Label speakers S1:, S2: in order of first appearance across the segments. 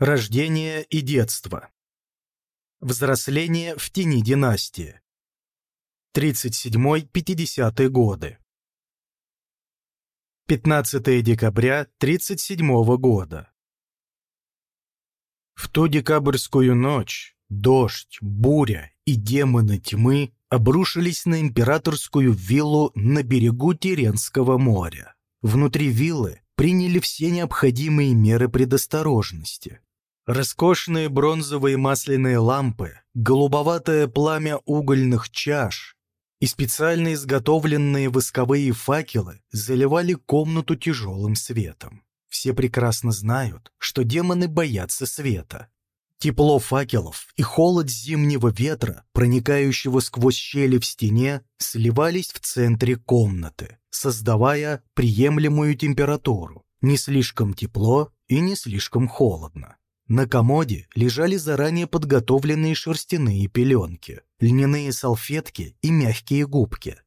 S1: Рождение и детство. Взросление в тени династии. 37-50 годы. 15 декабря 37 года. В ту декабрьскую ночь дождь, буря и демоны тьмы обрушились на императорскую виллу на берегу Теренского моря. Внутри виллы приняли все необходимые меры предосторожности. Роскошные бронзовые масляные лампы, голубоватое пламя угольных чаш и специально изготовленные восковые факелы заливали комнату тяжелым светом. Все прекрасно знают, что демоны боятся света. Тепло факелов и холод зимнего ветра, проникающего сквозь щели в стене, сливались в центре комнаты, создавая приемлемую температуру. Не слишком тепло и не слишком холодно. На комоде лежали заранее подготовленные шерстяные пеленки, льняные салфетки и мягкие губки,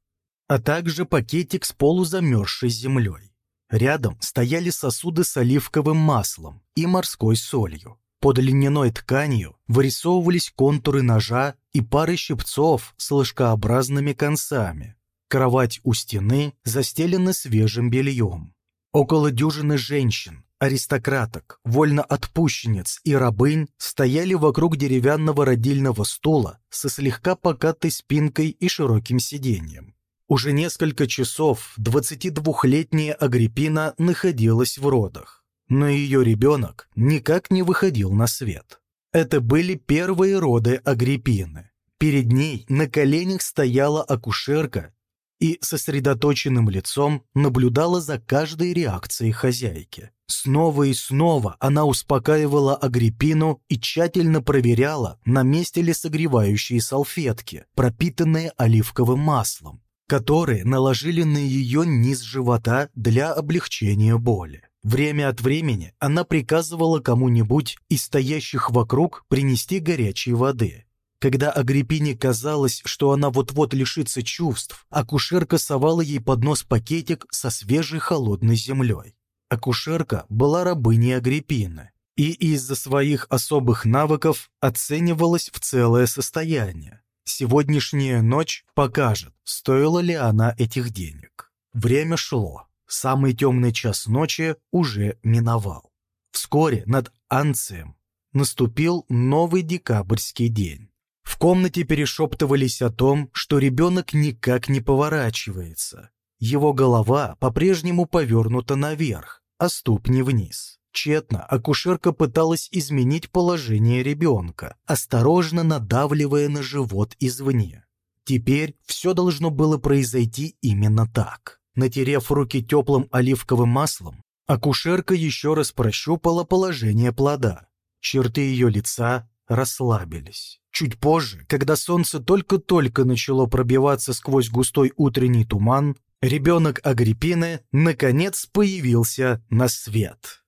S1: а также пакетик с полузамерзшей землей. Рядом стояли сосуды с оливковым маслом и морской солью. Под льняной тканью вырисовывались контуры ножа и пары щипцов с ложкообразными концами. Кровать у стены застелена свежим бельем. Около дюжины женщин, аристократок, вольноотпущенниц и рабынь стояли вокруг деревянного родильного стула со слегка покатой спинкой и широким сиденьем. Уже несколько часов 22-летняя Агриппина находилась в родах, но ее ребенок никак не выходил на свет. Это были первые роды Агриппины. Перед ней на коленях стояла акушерка и сосредоточенным лицом наблюдала за каждой реакцией хозяйки. Снова и снова она успокаивала Агриппину и тщательно проверяла, на месте ли согревающие салфетки, пропитанные оливковым маслом, которые наложили на ее низ живота для облегчения боли. Время от времени она приказывала кому-нибудь из стоящих вокруг принести горячей воды. Когда Агриппине казалось, что она вот-вот лишится чувств, акушерка совала ей под нос пакетик со свежей холодной землей. Акушерка была рабыней Агриппины и из-за своих особых навыков оценивалась в целое состояние. Сегодняшняя ночь покажет, стоила ли она этих денег. Время шло. Самый темный час ночи уже миновал. Вскоре над Анцием наступил новый декабрьский день. В комнате перешептывались о том, что ребенок никак не поворачивается. Его голова по-прежнему повернута наверх, а ступни вниз. Тщетно акушерка пыталась изменить положение ребенка, осторожно надавливая на живот извне. Теперь все должно было произойти именно так. Натерев руки теплым оливковым маслом, акушерка еще раз прощупала положение плода. Черты ее лица расслабились. Чуть позже, когда солнце только-только начало пробиваться сквозь густой утренний туман, ребенок Агриппины наконец появился на свет.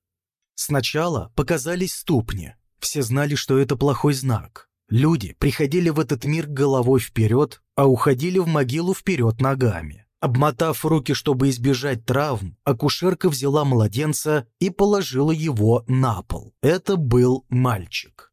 S1: Сначала показались ступни. Все знали, что это плохой знак. Люди приходили в этот мир головой вперед, а уходили в могилу вперед ногами. Обмотав руки, чтобы избежать травм, акушерка взяла младенца и положила его на пол. Это был мальчик.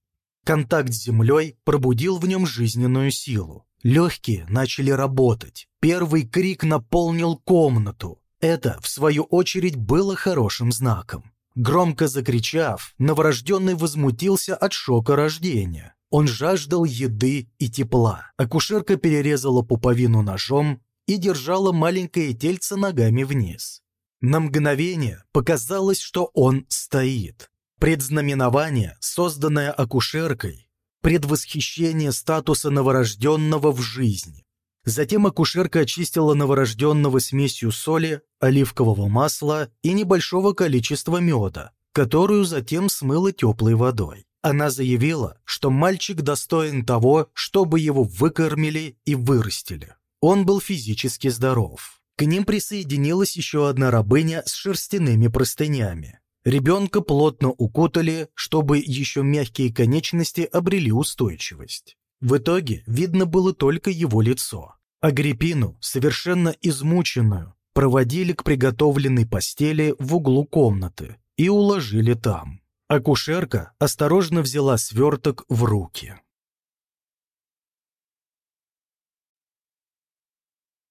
S1: Контакт с землей пробудил в нем жизненную силу. Легкие начали работать. Первый крик наполнил комнату. Это, в свою очередь, было хорошим знаком. Громко закричав, новорожденный возмутился от шока рождения. Он жаждал еды и тепла. Акушерка перерезала пуповину ножом и держала маленькое тельце ногами вниз. На мгновение показалось, что он стоит. Предзнаменование, созданное акушеркой, предвосхищение статуса новорожденного в жизни. Затем акушерка очистила новорожденного смесью соли, оливкового масла и небольшого количества меда, которую затем смыла теплой водой. Она заявила, что мальчик достоин того, чтобы его выкормили и вырастили. Он был физически здоров. К ним присоединилась еще одна рабыня с шерстяными простынями. Ребенка плотно укутали, чтобы еще мягкие конечности обрели устойчивость. В итоге видно было только его лицо. Агриппину, совершенно измученную, проводили к приготовленной постели в углу комнаты и уложили там. Акушерка осторожно взяла сверток в руки.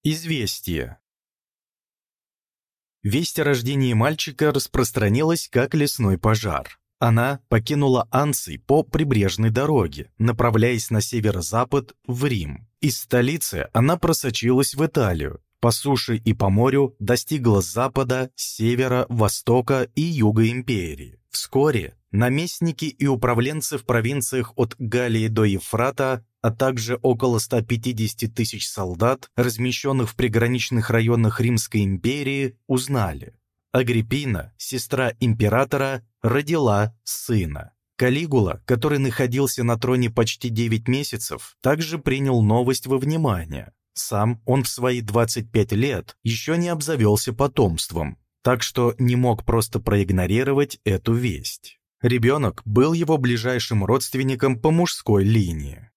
S1: Известие. Весть о рождении мальчика распространилась как лесной пожар. Она покинула Анций по прибрежной дороге, направляясь на северо-запад в Рим. Из столицы она просочилась в Италию, по суше и по морю достигла запада, севера, востока и юга империи. Вскоре наместники и управленцы в провинциях от Галлии до Ефрата, а также около 150 тысяч солдат, размещенных в приграничных районах Римской империи, узнали. Агриппина, сестра императора, родила сына. Калигула, который находился на троне почти 9 месяцев, также принял новость во внимание. Сам он в свои 25 лет еще не обзавелся потомством, так что не мог просто проигнорировать эту весть. Ребенок был его ближайшим родственником по мужской линии.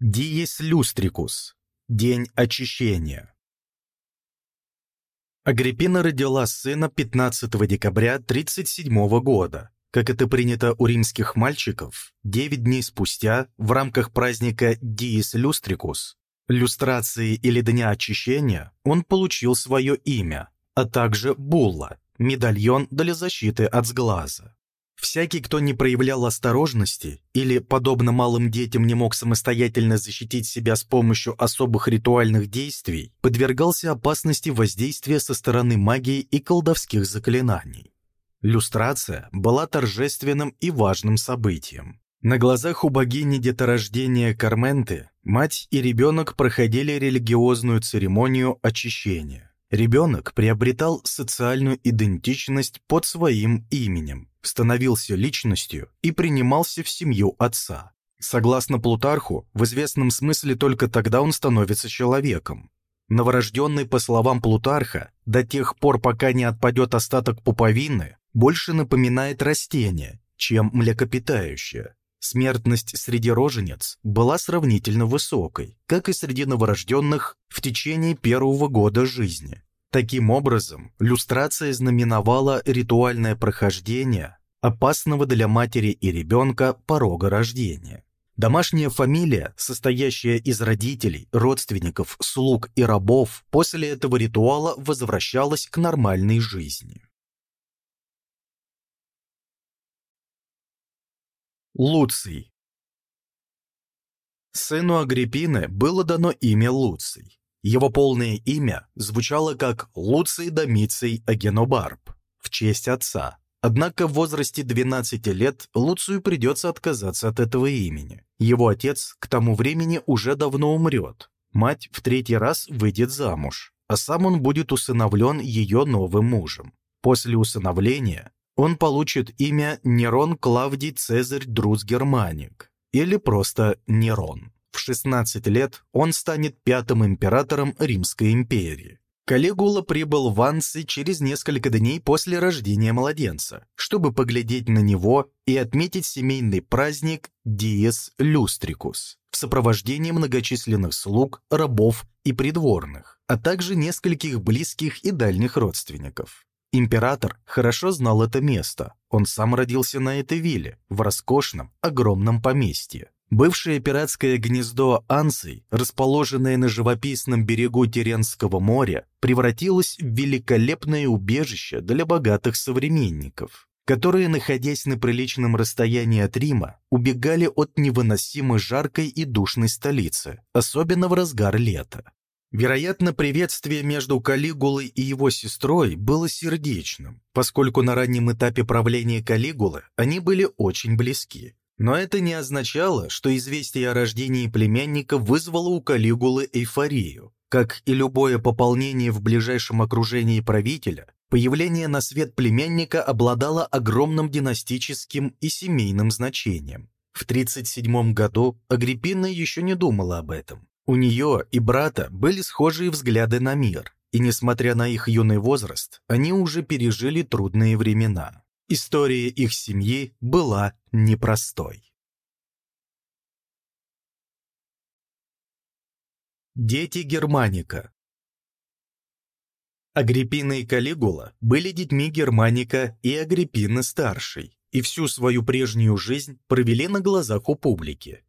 S1: Диес Люстрикус. День очищения. Агриппина родила сына 15 декабря 37 года. Как это принято у римских мальчиков, 9 дней спустя, в рамках праздника Диес Люстрикус, люстрации или Дня очищения, он получил свое имя, а также булла, медальон для защиты от сглаза. Всякий, кто не проявлял осторожности или, подобно малым детям, не мог самостоятельно защитить себя с помощью особых ритуальных действий, подвергался опасности воздействия со стороны магии и колдовских заклинаний. Люстрация была торжественным и важным событием. На глазах у богини деторождения Карменты мать и ребенок проходили религиозную церемонию очищения. Ребенок приобретал социальную идентичность под своим именем, становился личностью и принимался в семью отца. Согласно Плутарху, в известном смысле только тогда он становится человеком. Новорожденный, по словам Плутарха, до тех пор, пока не отпадет остаток пуповины, больше напоминает растение, чем млекопитающее. Смертность среди роженец была сравнительно высокой, как и среди новорожденных в течение первого года жизни. Таким образом, люстрация знаменовала ритуальное прохождение опасного для матери и ребенка порога рождения. Домашняя фамилия, состоящая из родителей, родственников, слуг и рабов, после этого ритуала возвращалась к нормальной жизни. Луций. Сыну Агриппины было дано имя Луций. Его полное имя звучало как Луций Домиций Агенобарб в честь отца. Однако в возрасте 12 лет Луцию придется отказаться от этого имени. Его отец к тому времени уже давно умрет. Мать в третий раз выйдет замуж, а сам он будет усыновлен ее новым мужем. После усыновления он получит имя Нерон Клавдий Цезарь Друз Германик или просто Нерон. В 16 лет он станет пятым императором Римской империи. Калигула прибыл в Анси через несколько дней после рождения младенца, чтобы поглядеть на него и отметить семейный праздник Диес Люстрикус в сопровождении многочисленных слуг, рабов и придворных, а также нескольких близких и дальних родственников. Император хорошо знал это место. Он сам родился на этой вилле, в роскошном, огромном поместье. Бывшее пиратское гнездо Анций, расположенное на живописном берегу Теренского моря, превратилось в великолепное убежище для богатых современников, которые, находясь на приличном расстоянии от Рима, убегали от невыносимо жаркой и душной столицы, особенно в разгар лета. Вероятно, приветствие между Калигулой и его сестрой было сердечным, поскольку на раннем этапе правления Калигулы они были очень близки. Но это не означало, что известие о рождении племянника вызвало у Калигулы эйфорию. Как и любое пополнение в ближайшем окружении правителя, появление на свет племянника обладало огромным династическим и семейным значением. В 37 году Агриппина еще не думала об этом. У нее и брата были схожие взгляды на мир, и несмотря на их юный возраст, они уже пережили трудные времена. История их семьи была непростой. Дети Германика Агриппина и Калигула были детьми Германика и Агриппины-старшей, и всю свою прежнюю жизнь провели на глазах у публики.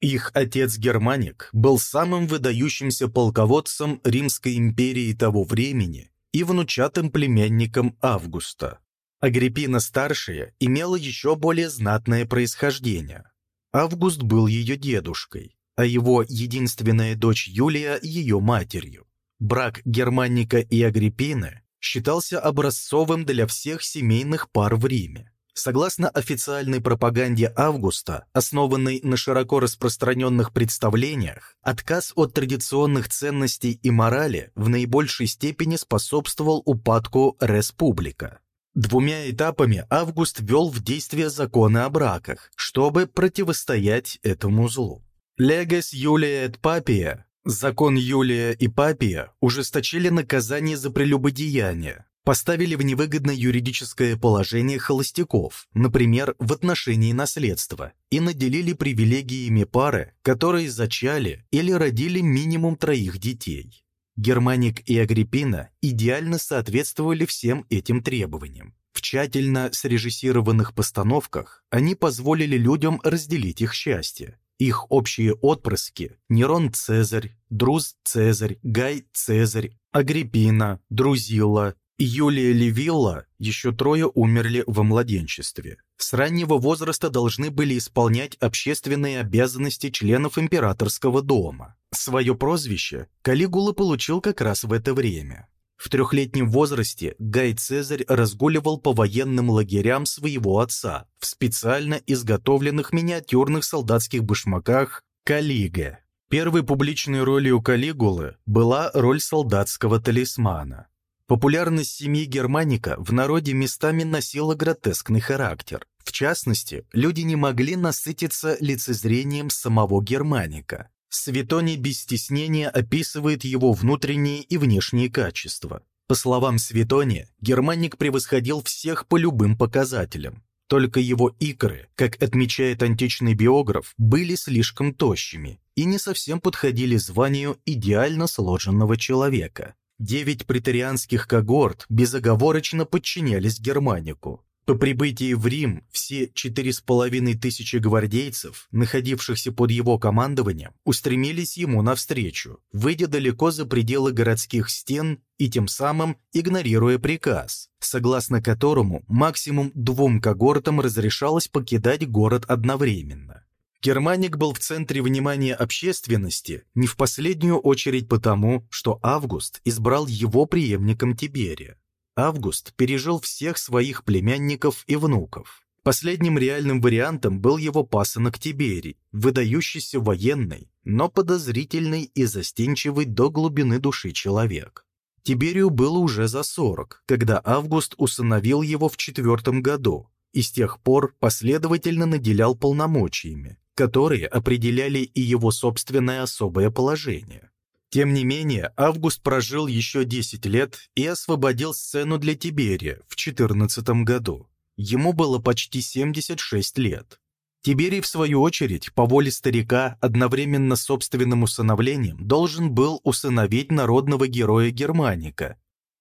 S1: Их отец Германик был самым выдающимся полководцем Римской империи того времени и внучатым племянником Августа. Агриппина-старшая имела еще более знатное происхождение. Август был ее дедушкой, а его единственная дочь Юлия – ее матерью. Брак Германика и Агриппины считался образцовым для всех семейных пар в Риме. Согласно официальной пропаганде Августа, основанной на широко распространенных представлениях, отказ от традиционных ценностей и морали в наибольшей степени способствовал упадку республика. Двумя этапами Август ввел в действие законы о браках, чтобы противостоять этому злу. Легес Юлия et Папия, закон Юлия и Папия, ужесточили наказание за прелюбодеяние, поставили в невыгодное юридическое положение холостяков, например, в отношении наследства, и наделили привилегиями пары, которые зачали или родили минимум троих детей. Германик и Агриппина идеально соответствовали всем этим требованиям. В тщательно срежиссированных постановках они позволили людям разделить их счастье. Их общие отпрыски – Нерон Цезарь, Друз Цезарь, Гай Цезарь, Агриппина, Друзилла, Юлия Левилла еще трое умерли во младенчестве. С раннего возраста должны были исполнять общественные обязанности членов императорского дома. Свое прозвище Калигула получил как раз в это время. В трехлетнем возрасте Гай Цезарь разгуливал по военным лагерям своего отца в специально изготовленных миниатюрных солдатских башмаках «Калига». Первой публичной ролью Калигулы была роль солдатского талисмана. Популярность семьи Германика в народе местами носила гротескный характер. В частности, люди не могли насытиться лицезрением самого Германика. Светоний без стеснения описывает его внутренние и внешние качества. По словам Светония, Германик превосходил всех по любым показателям. Только его икры, как отмечает античный биограф, были слишком тощими и не совсем подходили званию идеально сложенного человека. Девять претарианских когорт безоговорочно подчинялись Германику. По прибытии в Рим все четыре с половиной тысячи гвардейцев, находившихся под его командованием, устремились ему навстречу, выйдя далеко за пределы городских стен и тем самым игнорируя приказ, согласно которому максимум двум когортам разрешалось покидать город одновременно. Германик был в центре внимания общественности не в последнюю очередь потому, что Август избрал его преемником Тиберия. Август пережил всех своих племянников и внуков. Последним реальным вариантом был его пасынок Тиберий, выдающийся военный, но подозрительный и застенчивый до глубины души человек. Тиберию было уже за 40, когда Август усыновил его в четвертом году, и с тех пор последовательно наделял полномочиями, которые определяли и его собственное особое положение. Тем не менее, Август прожил еще 10 лет и освободил сцену для Тиберия в 14 году. Ему было почти 76 лет. Тиберий, в свою очередь, по воле старика, одновременно с собственным усыновлением, должен был усыновить народного героя Германика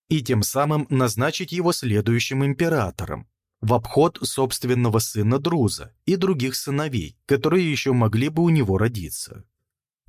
S1: и тем самым назначить его следующим императором, в обход собственного сына Друза и других сыновей, которые еще могли бы у него родиться.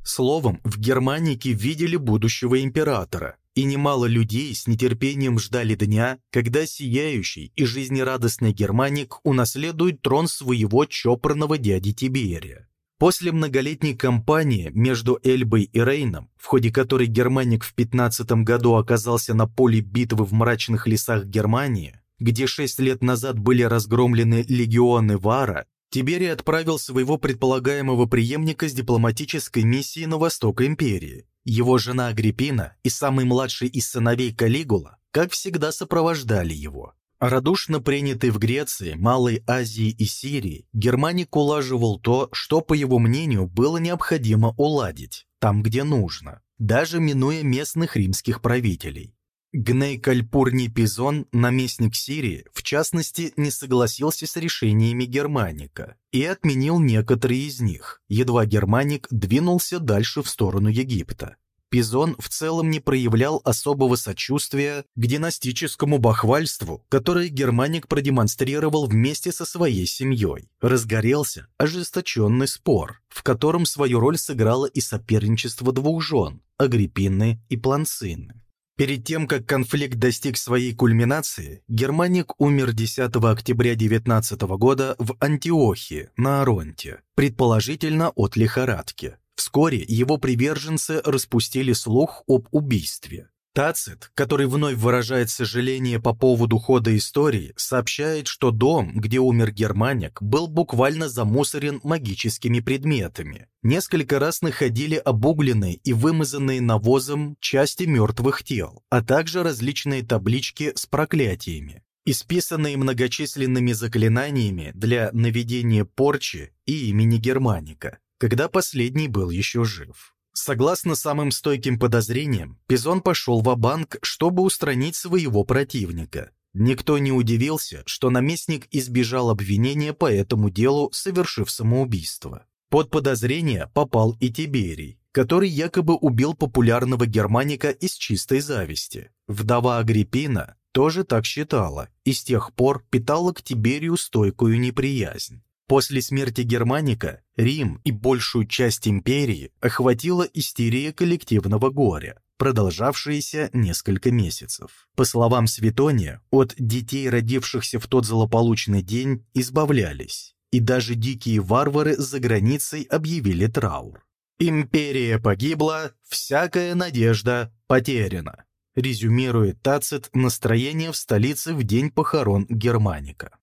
S1: Словом, в Германике видели будущего императора, и немало людей с нетерпением ждали дня, когда сияющий и жизнерадостный Германик унаследует трон своего чопорного дяди Тиберия. После многолетней кампании между Эльбой и Рейном, в ходе которой Германик в 15 году оказался на поле битвы в мрачных лесах Германии, где шесть лет назад были разгромлены легионы Вара, Тиберий отправил своего предполагаемого преемника с дипломатической миссией на восток империи. Его жена Агриппина и самый младший из сыновей Калигула, как всегда, сопровождали его. Радушно принятый в Греции, Малой Азии и Сирии, Германик улаживал то, что, по его мнению, было необходимо уладить, там, где нужно, даже минуя местных римских правителей. Гней Кальпурний Пизон, наместник Сирии, в частности, не согласился с решениями Германика и отменил некоторые из них, едва Германик двинулся дальше в сторону Египта. Пизон в целом не проявлял особого сочувствия к династическому бахвальству, которое Германик продемонстрировал вместе со своей семьей. Разгорелся ожесточенный спор, в котором свою роль сыграло и соперничество двух жен – Агриппины и Планцины. Перед тем, как конфликт достиг своей кульминации, Германик умер 10 октября 19 года в Антиохии на Аронте, предположительно от лихорадки. Вскоре его приверженцы распустили слух об убийстве. Тацит, который вновь выражает сожаление по поводу хода истории, сообщает, что дом, где умер Германик, был буквально замусорен магическими предметами. Несколько раз находили обугленные и вымазанные навозом части мертвых тел, а также различные таблички с проклятиями, исписанные многочисленными заклинаниями для наведения порчи и имени Германика, когда последний был еще жив. Согласно самым стойким подозрениям, Пизон пошел в банк чтобы устранить своего противника. Никто не удивился, что наместник избежал обвинения по этому делу, совершив самоубийство. Под подозрение попал и Тиберий, который якобы убил популярного германика из чистой зависти. Вдова Агриппина тоже так считала и с тех пор питала к Тиберию стойкую неприязнь. После смерти Германика Рим и большую часть империи охватила истерия коллективного горя, продолжавшаяся несколько месяцев. По словам Светония, от детей, родившихся в тот злополучный день, избавлялись, и даже дикие варвары за границей объявили траур. «Империя погибла, всякая надежда потеряна», резюмирует Тацит настроение в столице в день похорон Германика.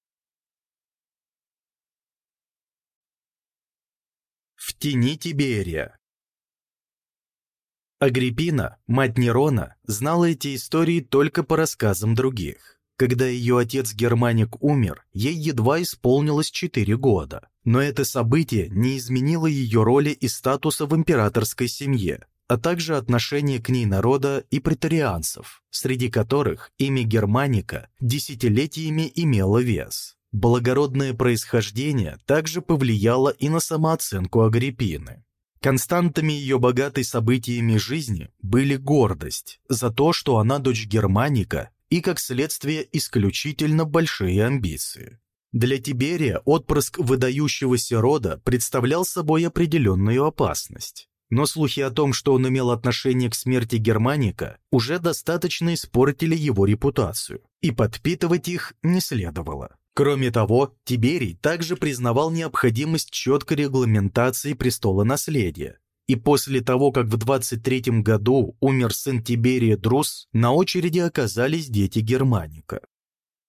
S1: В тени Тиберия. Агриппина, мать Нерона, знала эти истории только по рассказам других. Когда ее отец Германик умер, ей едва исполнилось 4 года. Но это событие не изменило ее роли и статуса в императорской семье, а также отношение к ней народа и претарианцев, среди которых имя Германика десятилетиями имело вес. Благородное происхождение также повлияло и на самооценку Агриппины. Константами ее богатой событиями жизни были гордость за то, что она дочь Германика и, как следствие, исключительно большие амбиции. Для Тиберия отпрыск выдающегося рода представлял собой определенную опасность. Но слухи о том, что он имел отношение к смерти Германика, уже достаточно испортили его репутацию, и подпитывать их не следовало. Кроме того, Тиберий также признавал необходимость четкой регламентации престола наследия. И после того, как в 23 году умер сын Тиберия Друс, на очереди оказались дети Германика.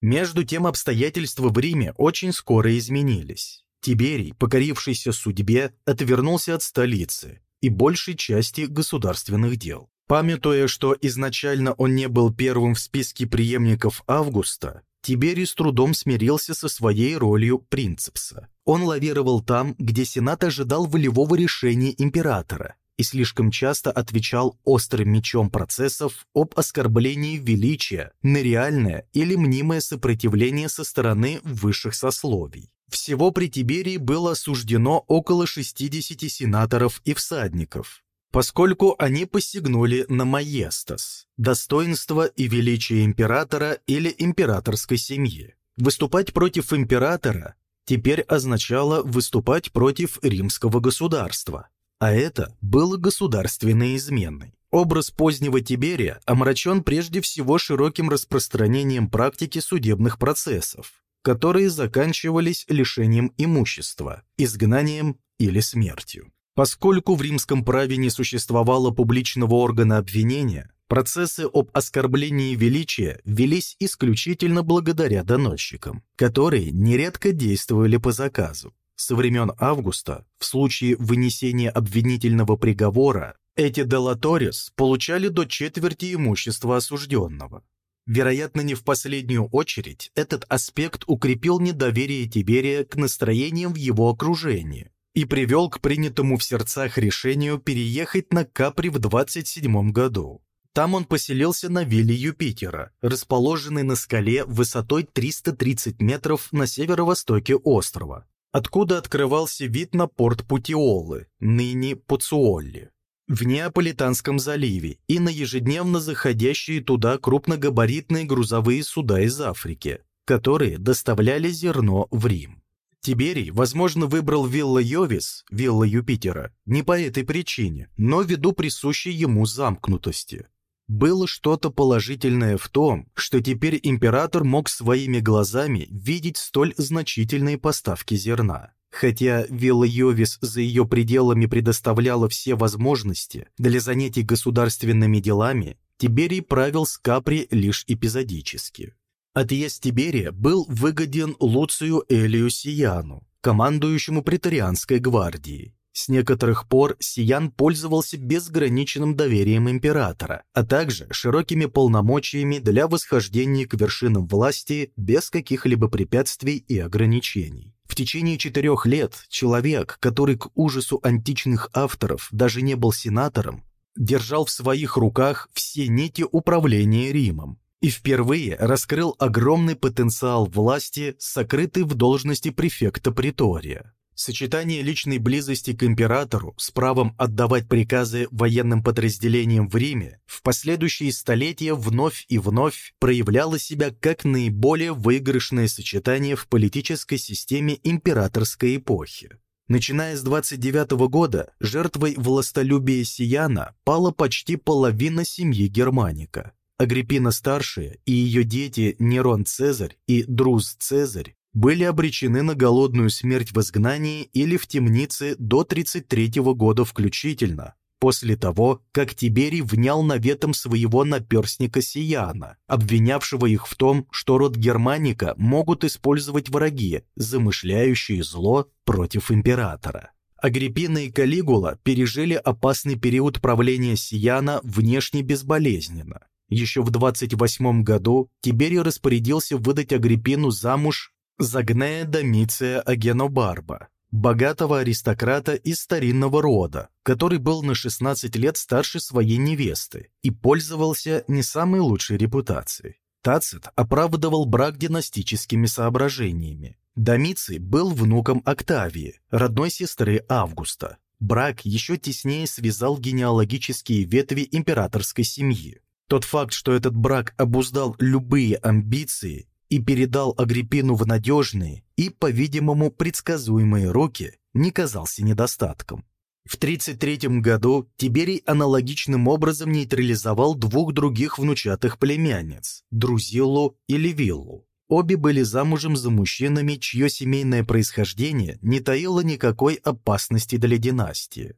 S1: Между тем обстоятельства в Риме очень скоро изменились. Тиберий, покорившийся судьбе, отвернулся от столицы и большей части государственных дел. Памятуя, что изначально он не был первым в списке преемников Августа, Тиберий с трудом смирился со своей ролью принципса. Он лавировал там, где Сенат ожидал волевого решения императора и слишком часто отвечал острым мечом процессов об оскорблении величия на реальное или мнимое сопротивление со стороны высших сословий. Всего при Тиберии было осуждено около 60 сенаторов и всадников, поскольку они посягнули на маестас, достоинство и величие императора или императорской семьи. Выступать против императора теперь означало выступать против римского государства, а это было государственной изменой. Образ позднего Тиберия омрачен прежде всего широким распространением практики судебных процессов, которые заканчивались лишением имущества, изгнанием или смертью. Поскольку в римском праве не существовало публичного органа обвинения, процессы об оскорблении величия велись исключительно благодаря доносчикам, которые нередко действовали по заказу. Со времен Августа, в случае вынесения обвинительного приговора, эти делаторис получали до четверти имущества осужденного. Вероятно, не в последнюю очередь этот аспект укрепил недоверие Тиберия к настроениям в его окружении, и привел к принятому в сердцах решению переехать на Капри в 27 году. Там он поселился на вилле Юпитера, расположенной на скале высотой 330 метров на северо-востоке острова, откуда открывался вид на порт Путиолы, ныне Пуцуолли. в Неаполитанском заливе и на ежедневно заходящие туда крупногабаритные грузовые суда из Африки, которые доставляли зерно в Рим. Тиберий, возможно, выбрал вилла Йовис, вилла Юпитера, не по этой причине, но ввиду присущей ему замкнутости. Было что-то положительное в том, что теперь император мог своими глазами видеть столь значительные поставки зерна. Хотя вилла Йовис за ее пределами предоставляла все возможности для занятий государственными делами, Тиберий правил с Капри лишь эпизодически. Отъезд Тиберия был выгоден Луцию Элию Сияну, командующему претарианской гвардией. С некоторых пор Сиян пользовался безграниченным доверием императора, а также широкими полномочиями для восхождения к вершинам власти без каких-либо препятствий и ограничений. В течение четырех лет человек, который к ужасу античных авторов даже не был сенатором, держал в своих руках все нити управления Римом, и впервые раскрыл огромный потенциал власти, сокрытый в должности префекта Притория. Сочетание личной близости к императору с правом отдавать приказы военным подразделениям в Риме в последующие столетия вновь и вновь проявляло себя как наиболее выигрышное сочетание в политической системе императорской эпохи. Начиная с 29 года, жертвой властолюбия Сияна пала почти половина семьи Германика. Агриппина-старшая и ее дети Нерон Цезарь и Друз Цезарь были обречены на голодную смерть в изгнании или в темнице до 33 года включительно, после того, как Тиберий внял наветом своего наперсника Сияна, обвинявшего их в том, что род Германика могут использовать враги, замышляющие зло против императора. Агриппина и Калигула пережили опасный период правления Сияна внешне безболезненно. Еще в 28 году Тиберий распорядился выдать Агриппину замуж за Гнея Домиция Агенобарба, богатого аристократа из старинного рода, который был на 16 лет старше своей невесты и пользовался не самой лучшей репутацией. Тацит оправдывал брак династическими соображениями. Домиций был внуком Октавии, родной сестры Августа. Брак еще теснее связал генеалогические ветви императорской семьи. Тот факт, что этот брак обуздал любые амбиции и передал Агриппину в надежные и, по-видимому, предсказуемые руки, не казался недостатком. В 33 году Тиберий аналогичным образом нейтрализовал двух других внучатых племянниц – Друзиллу и Левиллу. Обе были замужем за мужчинами, чье семейное происхождение не таило никакой опасности для династии.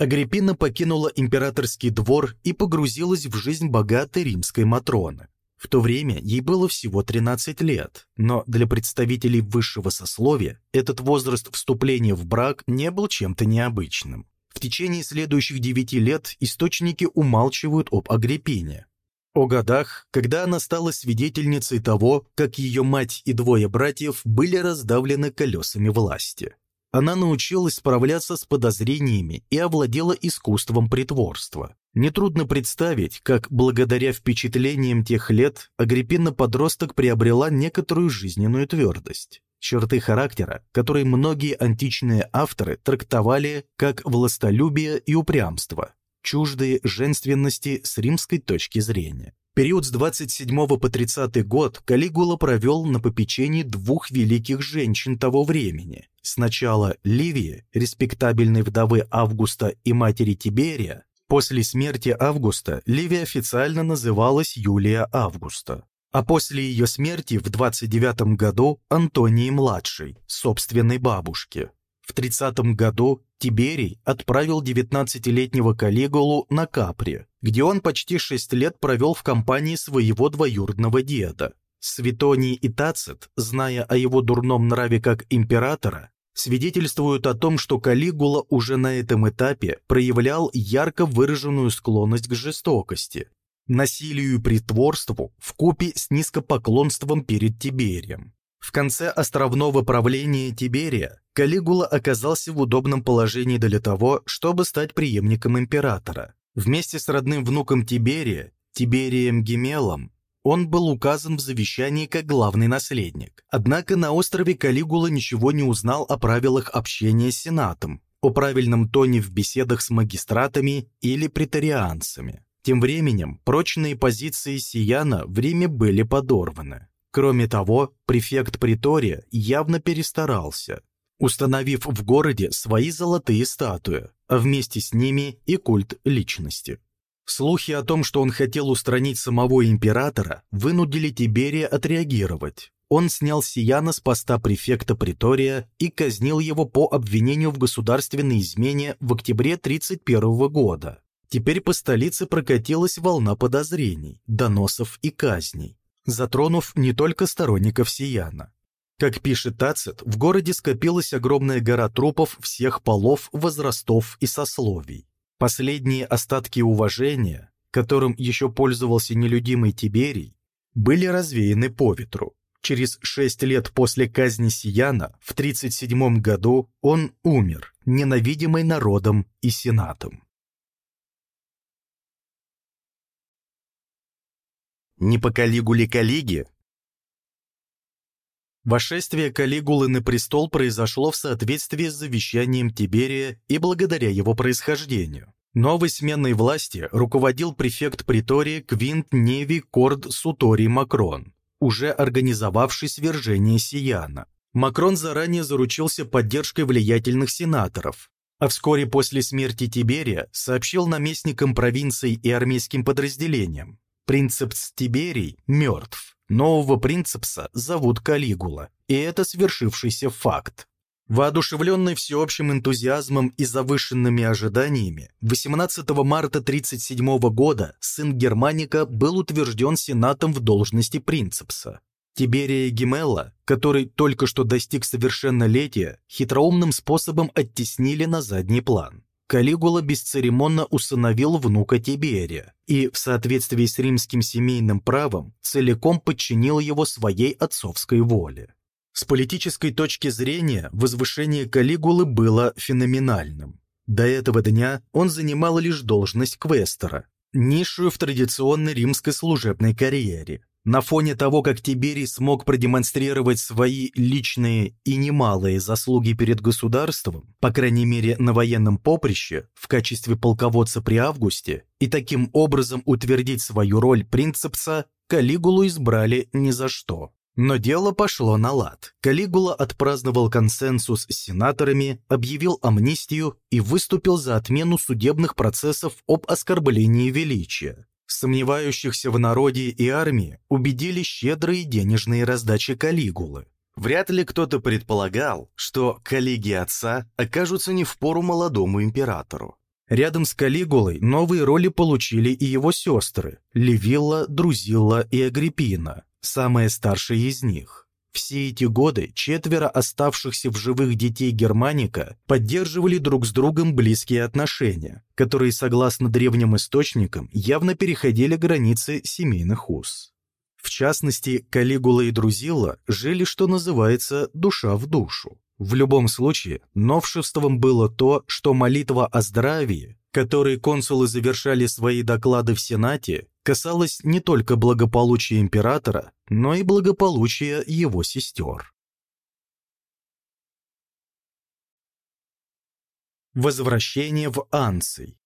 S1: Агриппина покинула императорский двор и погрузилась в жизнь богатой римской Матроны. В то время ей было всего 13 лет, но для представителей высшего сословия этот возраст вступления в брак не был чем-то необычным. В течение следующих девяти лет источники умалчивают об Агриппине. О годах, когда она стала свидетельницей того, как ее мать и двое братьев были раздавлены колесами власти. Она научилась справляться с подозрениями и овладела искусством притворства. Нетрудно представить, как благодаря впечатлениям тех лет Агриппина-подросток приобрела некоторую жизненную твердость. Черты характера, которые многие античные авторы трактовали как властолюбие и упрямство, чуждые женственности с римской точки зрения. Период с 27 по 30 год Калигула провел на попечении двух великих женщин того времени. Сначала Ливии, респектабельной вдовы Августа и матери Тиберия, после смерти Августа Ливия официально называлась Юлия Августа, а после ее смерти в 29 году Антонии-младшей, собственной бабушки. В 30 году Тиберий отправил 19-летнего Калигулу на Капри, где он почти 6 лет провел в компании своего двоюродного деда. Светоний и Тацит, зная о его дурном нраве как императора, свидетельствуют о том, что Калигула уже на этом этапе проявлял ярко выраженную склонность к жестокости, насилию и притворству в купе с низкопоклонством перед Тиберием. В конце островного правления Тиберия Калигула оказался в удобном положении для того, чтобы стать преемником императора. Вместе с родным внуком Тиберия, Тиберием Гемелом, он был указан в завещании как главный наследник. Однако на острове Калигула ничего не узнал о правилах общения с Сенатом, о правильном тоне в беседах с магистратами или претарианцами. Тем временем прочные позиции Сияна в Риме были подорваны. Кроме того, префект Притория явно перестарался, установив в городе свои золотые статуи, а вместе с ними и культ личности. Слухи о том, что он хотел устранить самого императора, вынудили Тиберия отреагировать. Он снял Сияна с поста префекта Притория и казнил его по обвинению в государственной измене в октябре 31 года. Теперь по столице прокатилась волна подозрений, доносов и казней, затронув не только сторонников Сияна. Как пишет Тацит, в городе скопилась огромная гора трупов всех полов, возрастов и сословий. Последние остатки уважения, которым еще пользовался нелюдимый Тиберий, были развеяны по ветру. Через шесть лет после казни Сияна, в 37 году, он умер, ненавидимый народом и сенатом. Не по Калигуле Калиги Вошествие Калигулы на престол произошло в соответствии с завещанием Тиберия и благодаря его происхождению. Новой сменной власти руководил префект притории Квинт Неви Корд Суторий Макрон, уже организовавший свержение Сияна. Макрон заранее заручился поддержкой влиятельных сенаторов, а вскоре после смерти Тиберия сообщил наместникам провинций и армейским подразделениям. Принцепс Тиберий мертв. Нового принцепса зовут Калигула, и это свершившийся факт. Воодушевленный всеобщим энтузиазмом и завышенными ожиданиями, 18 марта 1937 года сын Германика был утвержден Сенатом в должности принцепса. Тиберия Гемелла, который только что достиг совершеннолетия, хитроумным способом оттеснили на задний план. Калигула бесцеремонно усыновил внука Тиберия и, в соответствии с римским семейным правом, целиком подчинил его своей отцовской воле. С политической точки зрения возвышение Калигулы было феноменальным. До этого дня он занимал лишь должность квестера, низшую в традиционной римской служебной карьере. На фоне того, как Тиберий смог продемонстрировать свои личные и немалые заслуги перед государством, по крайней мере на военном поприще, в качестве полководца при Августе, и таким образом утвердить свою роль принцепса, Калигулу избрали ни за что. Но дело пошло на лад. Калигула отпраздновал консенсус с сенаторами, объявил амнистию и выступил за отмену судебных процессов об оскорблении величия. Сомневающихся в народе и армии убедили щедрые денежные раздачи Калигулы. Вряд ли кто-то предполагал, что коллеги отца окажутся не в пору молодому императору. Рядом с Калигулой новые роли получили и его сестры – Левилла, Друзилла и Агриппина, самая старшая из них. Все эти годы четверо оставшихся в живых детей Германика поддерживали друг с другом близкие отношения, которые, согласно древним источникам, явно переходили границы семейных уз. В частности, Калигула и Друзила жили, что называется, душа в душу. В любом случае, новшеством было то, что молитва о здравии, которой консулы завершали свои доклады в Сенате, касалась не только благополучия императора, но и благополучия его сестер. Возвращение в Анций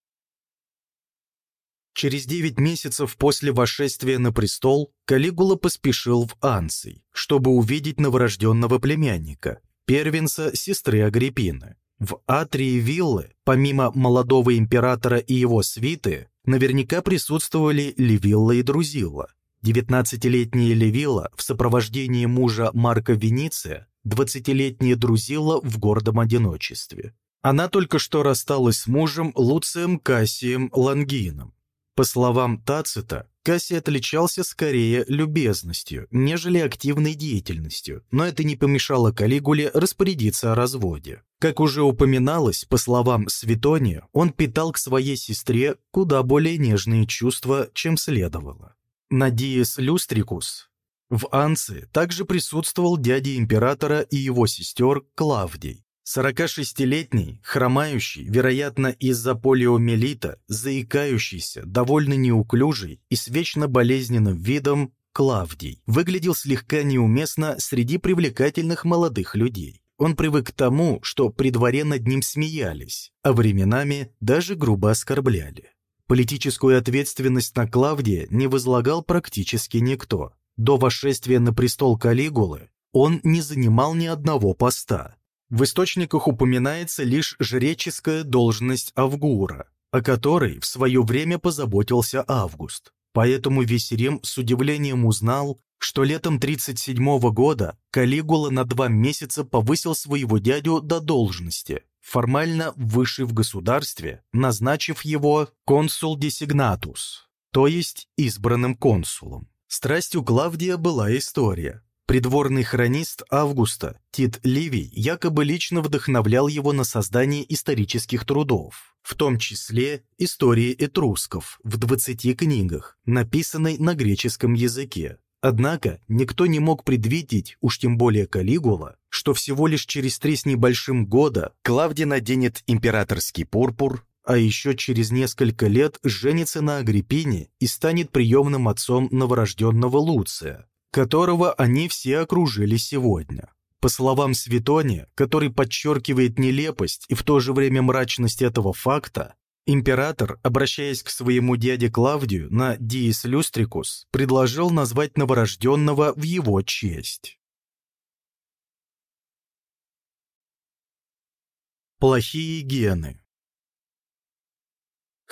S1: Через девять месяцев после восшествия на престол Калигула поспешил в Анций, чтобы увидеть новорожденного племянника, первенца сестры Агриппины. В атрии виллы, помимо молодого императора и его свиты, наверняка присутствовали Левилла и Друзилла. Девятнадцатилетняя Левилла в сопровождении мужа Марка Вениция, двадцатилетняя Друзилла в гордом одиночестве. Она только что рассталась с мужем Луцием Кассием Лангином. По словам Тацита, Кассий отличался скорее любезностью, нежели активной деятельностью, но это не помешало Калигуле распорядиться о разводе. Как уже упоминалось, по словам Светония, он питал к своей сестре куда более нежные чувства, чем следовало. Надиес Люстрикус в Анце также присутствовал дядя императора и его сестер Клавдий. 46-летний, хромающий, вероятно, из-за полиомиелита, заикающийся, довольно неуклюжий и с вечно болезненным видом Клавдий выглядел слегка неуместно среди привлекательных молодых людей. Он привык к тому, что при дворе над ним смеялись, а временами даже грубо оскорбляли. Политическую ответственность на Клавдия не возлагал практически никто. До восшествия на престол Калигулы он не занимал ни одного поста. В источниках упоминается лишь жреческая должность Авгура, о которой в свое время позаботился Август. Поэтому весь Рим с удивлением узнал, что летом 37 года Калигула на два месяца повысил своего дядю до должности, формально высший в государстве, назначив его консул-десигнатус, то есть избранным консулом. Страстью Клавдия была история. Придворный хронист Августа, Тит Ливий, якобы лично вдохновлял его на создание исторических трудов, в том числе «Истории этрусков» в 20 книгах, написанной на греческом языке, Однако никто не мог предвидеть, уж тем более Калигула, что всего лишь через три с небольшим года Клавдий наденет императорский пурпур, а еще через несколько лет женится на Агриппине и станет приемным отцом новорожденного Луция, которого они все окружили сегодня. По словам Светония, который подчеркивает нелепость и в то же время мрачность этого факта, Император, обращаясь к своему дяде Клавдию на Диис Люстрикус, предложил назвать новорожденного в его честь. Плохие гены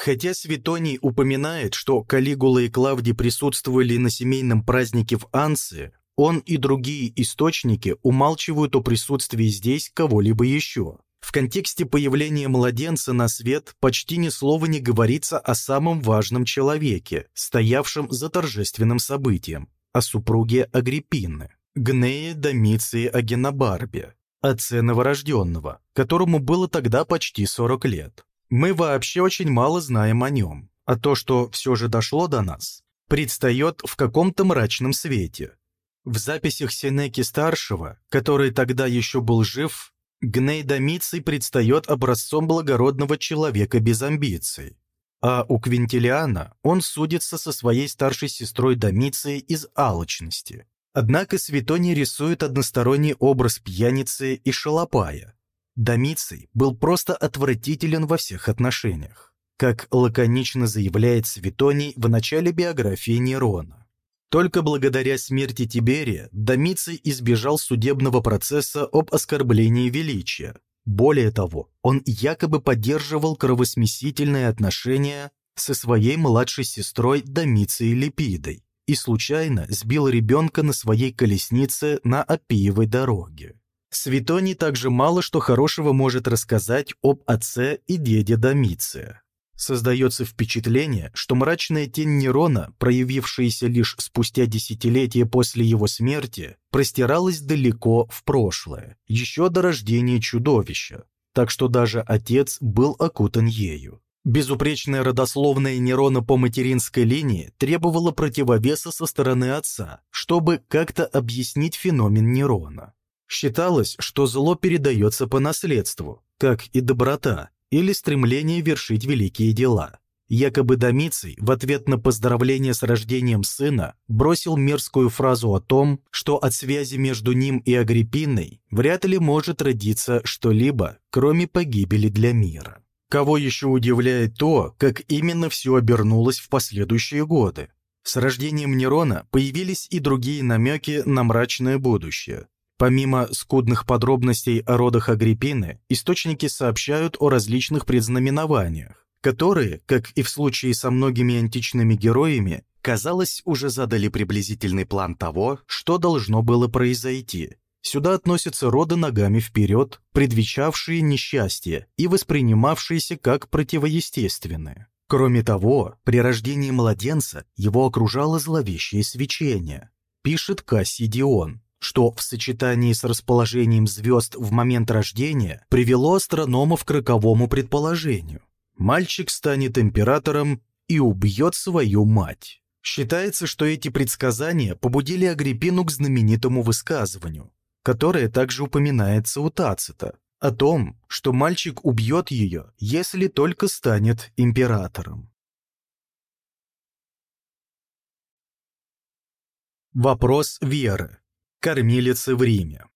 S1: Хотя Светоний упоминает, что Калигула и Клавдий присутствовали на семейном празднике в Ансе, он и другие источники умалчивают о присутствии здесь кого-либо еще. В контексте появления младенца на свет почти ни слова не говорится о самом важном человеке, стоявшем за торжественным событием, о супруге Агриппины, Гнее Домиции Агенобарбе, отце новорожденного, которому было тогда почти 40 лет. Мы вообще очень мало знаем о нем, а то, что все же дошло до нас, предстает в каком-то мрачном свете. В записях Сенеки-старшего, который тогда еще был жив, Гней Домиций предстает образцом благородного человека без амбиций. А у Квинтилиана он судится со своей старшей сестрой Домицией из алчности. Однако Светоний рисует односторонний образ пьяницы и шалопая. Домиций был просто отвратителен во всех отношениях, как лаконично заявляет Светоний в начале биографии Нерона. Только благодаря смерти Тиберия Домиций избежал судебного процесса об оскорблении величия. Более того, он якобы поддерживал кровосмесительные отношения со своей младшей сестрой Домицией Липидой и случайно сбил ребенка на своей колеснице на Апиевой дороге. Светоний также мало что хорошего может рассказать об отце и деде Домиция. Создается впечатление, что мрачная тень Нерона, проявившаяся лишь спустя десятилетия после его смерти, простиралась далеко в прошлое, еще до рождения чудовища, так что даже отец был окутан ею. Безупречная родословная Нерона по материнской линии требовала противовеса со стороны отца, чтобы как-то объяснить феномен Нерона. Считалось, что зло передается по наследству, как и доброта, или стремление вершить великие дела. Якобы Домиций в ответ на поздравление с рождением сына бросил мерзкую фразу о том, что от связи между ним и Агриппиной вряд ли может родиться что-либо, кроме погибели для мира. Кого еще удивляет то, как именно все обернулось в последующие годы. С рождением Нерона появились и другие намеки на мрачное будущее. Помимо скудных подробностей о родах Агриппины, источники сообщают о различных предзнаменованиях, которые, как и в случае со многими античными героями, казалось, уже задали приблизительный план того, что должно было произойти. Сюда относятся роды ногами вперед, предвещавшие несчастье и воспринимавшиеся как противоестественные. Кроме того, при рождении младенца его окружало зловещее свечение, пишет Кассий Дион что в сочетании с расположением звезд в момент рождения привело астрономов к роковому предположению. Мальчик станет императором и убьет свою мать. Считается, что эти предсказания побудили Агриппину к знаменитому высказыванию, которое также упоминается у Тацита, о том, что мальчик убьет ее, если только станет императором. Вопрос веры кормилицы в Риме.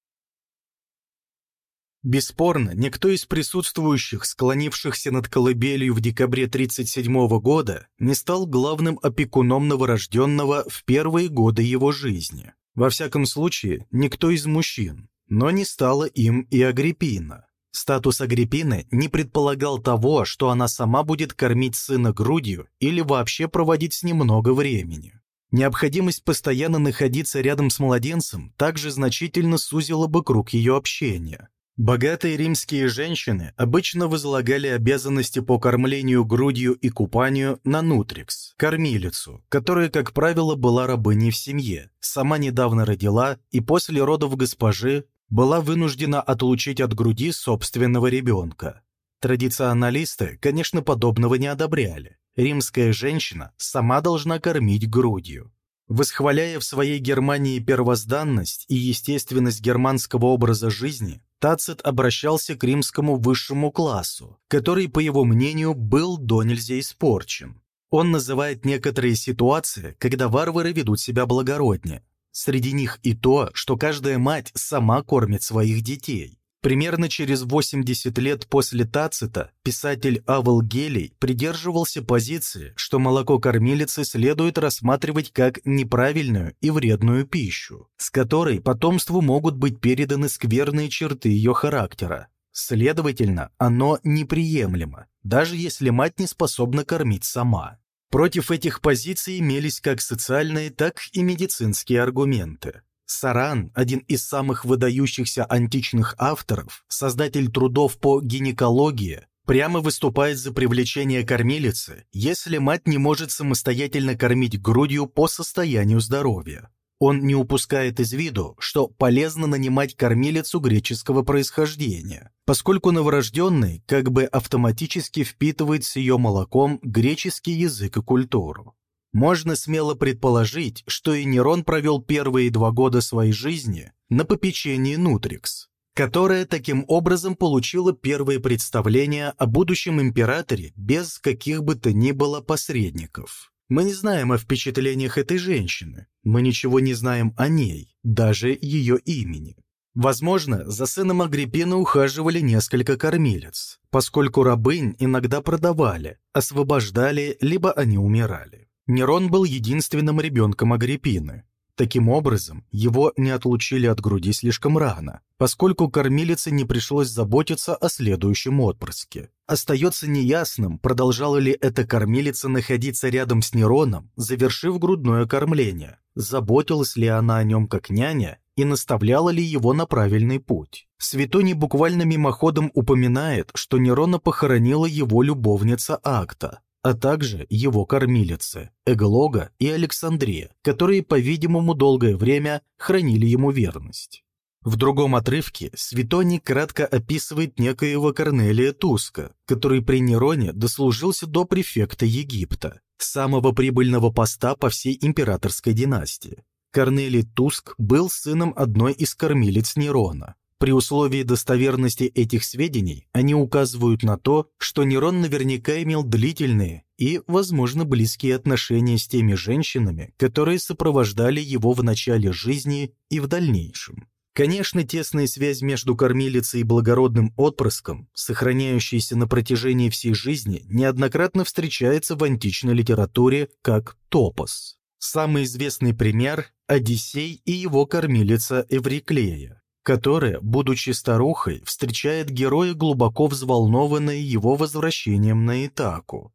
S1: Бесспорно, никто из присутствующих, склонившихся над колыбелью в декабре 1937 года, не стал главным опекуном новорожденного в первые годы его жизни. Во всяком случае, никто из мужчин, но не стала им и Агриппина. Статус Агриппины не предполагал того, что она сама будет кормить сына грудью или вообще проводить с ним много времени. Необходимость постоянно находиться рядом с младенцем также значительно сузила бы круг ее общения. Богатые римские женщины обычно возлагали обязанности по кормлению грудью и купанию на нутрикс, кормилицу, которая, как правило, была рабыней в семье, сама недавно родила и после родов госпожи была вынуждена отлучить от груди собственного ребенка. Традиционалисты, конечно, подобного не одобряли. Римская женщина сама должна кормить грудью. Восхваляя в своей Германии первозданность и естественность германского образа жизни, Тацит обращался к римскому высшему классу, который, по его мнению, был до нельзя испорчен. Он называет некоторые ситуации, когда варвары ведут себя благороднее. Среди них и то, что каждая мать сама кормит своих детей. Примерно через 80 лет после Тацита писатель Авел Гелий придерживался позиции, что молоко кормилицы следует рассматривать как неправильную и вредную пищу, с которой потомству могут быть переданы скверные черты ее характера. Следовательно, оно неприемлемо, даже если мать не способна кормить сама. Против этих позиций имелись как социальные, так и медицинские аргументы. Саран, один из самых выдающихся античных авторов, создатель трудов по гинекологии, прямо выступает за привлечение кормилицы, если мать не может самостоятельно кормить грудью по состоянию здоровья. Он не упускает из виду, что полезно нанимать кормилицу греческого происхождения, поскольку новорожденный как бы автоматически впитывает с ее молоком греческий язык и культуру. Можно смело предположить, что и Нерон провел первые два года своей жизни на попечении Нутрикс, которая таким образом получила первые представления о будущем императоре без каких бы то ни было посредников. Мы не знаем о впечатлениях этой женщины, мы ничего не знаем о ней, даже ее имени. Возможно, за сыном Агриппины ухаживали несколько кормилец, поскольку рабынь иногда продавали, освобождали, либо они умирали. Нерон был единственным ребенком Агриппины. Таким образом, его не отлучили от груди слишком рано, поскольку кормилице не пришлось заботиться о следующем отпрыске. Остается неясным, продолжала ли эта кормилица находиться рядом с Нероном, завершив грудное кормление, заботилась ли она о нем как няня и наставляла ли его на правильный путь. Светоний буквально мимоходом упоминает, что Нерона похоронила его любовница Акта, а также его кормилицы Эглога и Александрия, которые, по-видимому, долгое время хранили ему верность. В другом отрывке Светоний кратко описывает некоего Корнелия Туска, который при Нероне дослужился до префекта Египта, самого прибыльного поста по всей императорской династии. Корнелий Туск был сыном одной из кормилиц Нерона, при условии достоверности этих сведений они указывают на то, что Нерон наверняка имел длительные и, возможно, близкие отношения с теми женщинами, которые сопровождали его в начале жизни и в дальнейшем. Конечно, тесная связь между кормилицей и благородным отпрыском, сохраняющаяся на протяжении всей жизни, неоднократно встречается в античной литературе как топос. Самый известный пример – Одиссей и его кормилица Эвриклея которая, будучи старухой, встречает героя, глубоко взволнованной его возвращением на Итаку.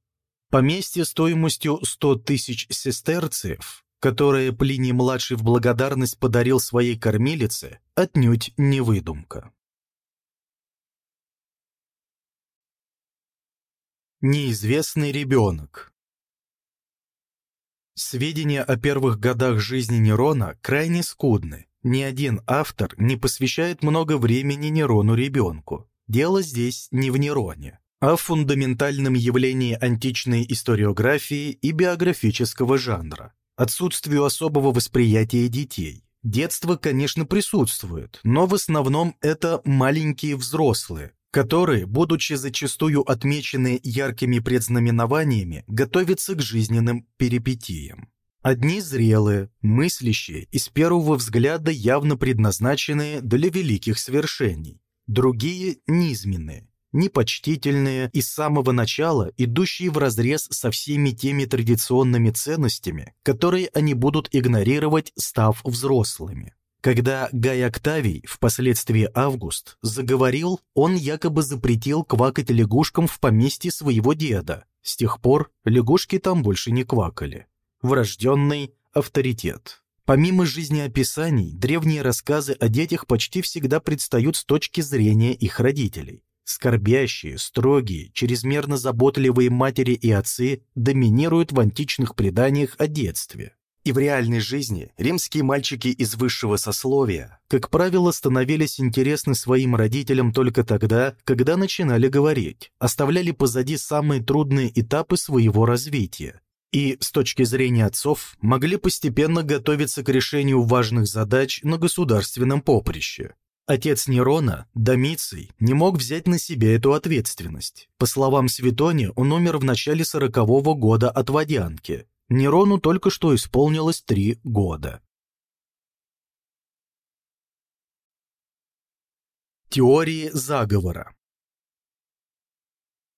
S1: Поместье стоимостью 100 тысяч сестерциев, которое Плиний-младший в благодарность подарил своей кормилице, отнюдь не выдумка. Неизвестный ребенок Сведения о первых годах жизни Нерона крайне скудны, ни один автор не посвящает много времени Нерону-ребенку. Дело здесь не в Нероне, а в фундаментальном явлении античной историографии и биографического жанра – отсутствию особого восприятия детей. Детство, конечно, присутствует, но в основном это маленькие взрослые, которые, будучи зачастую отмечены яркими предзнаменованиями, готовятся к жизненным перипетиям. Одни зрелые, мыслящие и с первого взгляда явно предназначенные для великих свершений. другие – низменные, непочтительные и с самого начала идущие вразрез со всеми теми традиционными ценностями, которые они будут игнорировать, став взрослыми. Когда Гай Октавий, впоследствии Август, заговорил, он якобы запретил квакать лягушкам в поместье своего деда. С тех пор лягушки там больше не квакали. Врожденный авторитет. Помимо жизнеописаний, древние рассказы о детях почти всегда предстают с точки зрения их родителей. Скорбящие, строгие, чрезмерно заботливые матери и отцы доминируют в античных преданиях о детстве. И в реальной жизни римские мальчики из высшего сословия, как правило, становились интересны своим родителям только тогда, когда начинали говорить, оставляли позади самые трудные этапы своего развития. И, с точки зрения отцов, могли постепенно готовиться к решению важных задач на государственном поприще. Отец Нерона, Домиций, не мог взять на себя эту ответственность. По словам Светони, он умер в начале сорокового года от водянки, Нерону только что исполнилось три года. Теории заговора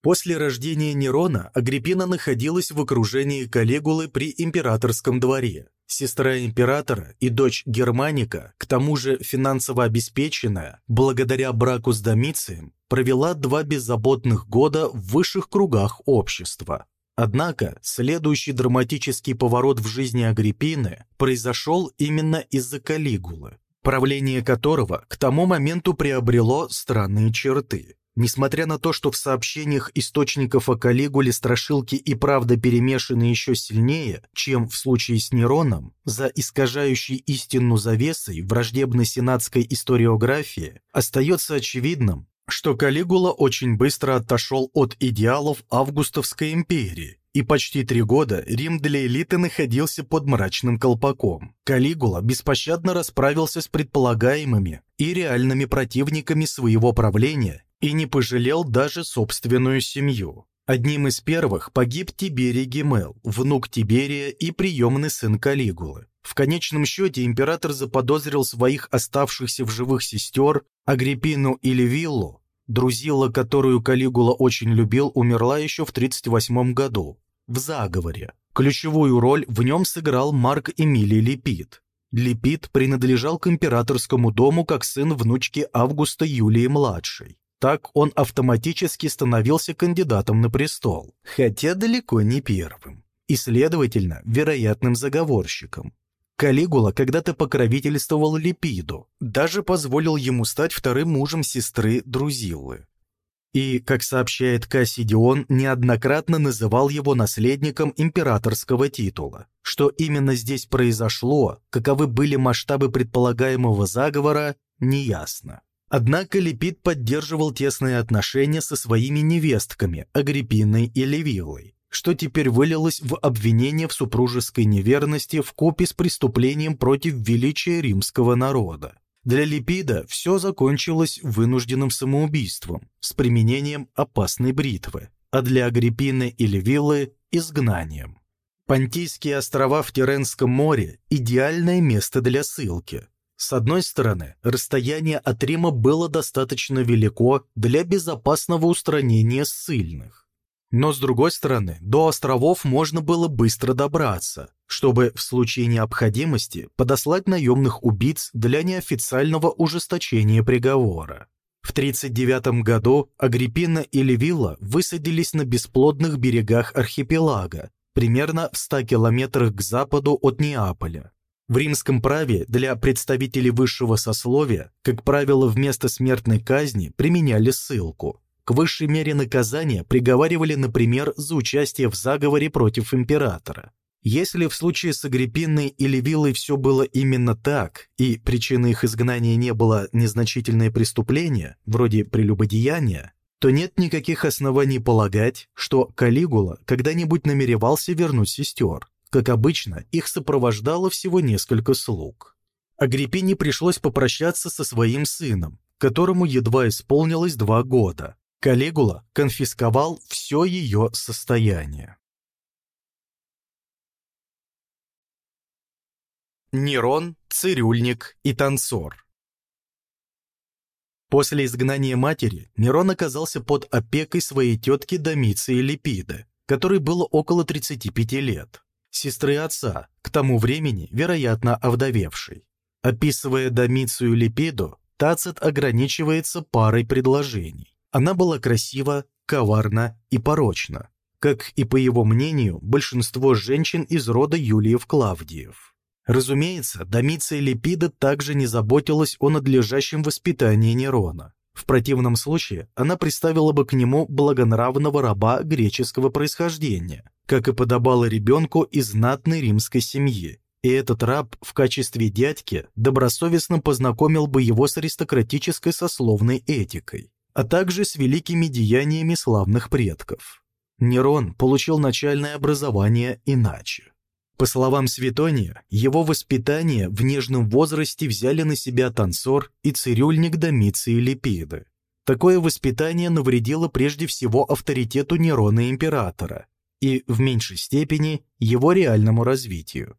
S1: После рождения Нерона Агриппина находилась в окружении Калигулы при императорском дворе. Сестра императора и дочь Германика, к тому же финансово обеспеченная, благодаря браку с Домицием, провела два беззаботных года в высших кругах общества. Однако следующий драматический поворот в жизни Агриппины произошел именно из-за Калигулы, правление которого к тому моменту приобрело странные черты. Несмотря на то, что в сообщениях источников о Калигуле страшилки и правда перемешаны еще сильнее, чем в случае с Нероном, за искажающей истину завесой враждебной сенатской историографии остается очевидным, что Калигула очень быстро отошел от идеалов Августовской империи, и почти три года Рим для элиты находился под мрачным колпаком. Калигула беспощадно расправился с предполагаемыми и реальными противниками своего правления и не пожалел даже собственную семью. Одним из первых погиб Тиберий Гемел, внук Тиберия и приемный сын Калигулы. В конечном счете император заподозрил своих оставшихся в живых сестер Агриппину или Виллу, друзила, которую Калигула очень любил, умерла еще в 38 году, в заговоре. Ключевую роль в нем сыграл Марк Эмилий Лепит. Лепит принадлежал к императорскому дому как сын внучки Августа Юлии-младшей. Так он автоматически становился кандидатом на престол, хотя далеко не первым, и, следовательно, вероятным заговорщиком. Калигула когда-то покровительствовал Липиду, даже позволил ему стать вторым мужем сестры Друзиллы. И, как сообщает Кассидион, неоднократно называл его наследником императорского титула. Что именно здесь произошло, каковы были масштабы предполагаемого заговора, неясно. Однако Липид поддерживал тесные отношения со своими невестками Агриппиной и Левилой, что теперь вылилось в обвинение в супружеской неверности в купе с преступлением против величия римского народа. Для Липида все закончилось вынужденным самоубийством с применением опасной бритвы, а для Агриппины и Левилы – изгнанием. Понтийские острова в Тиренском море – идеальное место для ссылки – с одной стороны, расстояние от Рима было достаточно велико для безопасного устранения ссыльных. Но с другой стороны, до островов можно было быстро добраться, чтобы в случае необходимости подослать наемных убийц для неофициального ужесточения приговора. В 39 году Агриппина и Левилла высадились на бесплодных берегах архипелага, примерно в 100 километрах к западу от Неаполя. В римском праве для представителей высшего сословия, как правило, вместо смертной казни применяли ссылку. К высшей мере наказания приговаривали, например, за участие в заговоре против императора. Если в случае с Агриппиной или Виллой все было именно так, и причиной их изгнания не было незначительное преступление, вроде прелюбодеяния, то нет никаких оснований полагать, что Калигула когда-нибудь намеревался вернуть сестер. Как обычно, их сопровождало всего несколько слуг. Агриппине пришлось попрощаться со своим сыном, которому едва исполнилось два года. Калигула конфисковал все ее состояние. Нерон, цирюльник и танцор После изгнания матери Нерон оказался под опекой своей тетки Домиции Липиды, которой было около 35 лет, сестры отца, к тому времени, вероятно, овдовевшей. Описывая Домицию Липиду, Тацит ограничивается парой предложений. Она была красива, коварна и порочна, как и, по его мнению, большинство женщин из рода Юлиев-Клавдиев. Разумеется, Домиция Липида также не заботилась о надлежащем воспитании Нерона. В противном случае она приставила бы к нему благонравного раба греческого происхождения, как и подобало ребенку из знатной римской семьи, и этот раб в качестве дядьки добросовестно познакомил бы его с аристократической сословной этикой, а также с великими деяниями славных предков. Нерон получил начальное образование иначе. По словам Светония, его воспитание в нежном возрасте взяли на себя танцор и цирюльник Домиции Липиды. Такое воспитание навредило прежде всего авторитету Нерона императора и, в меньшей степени, его реальному развитию.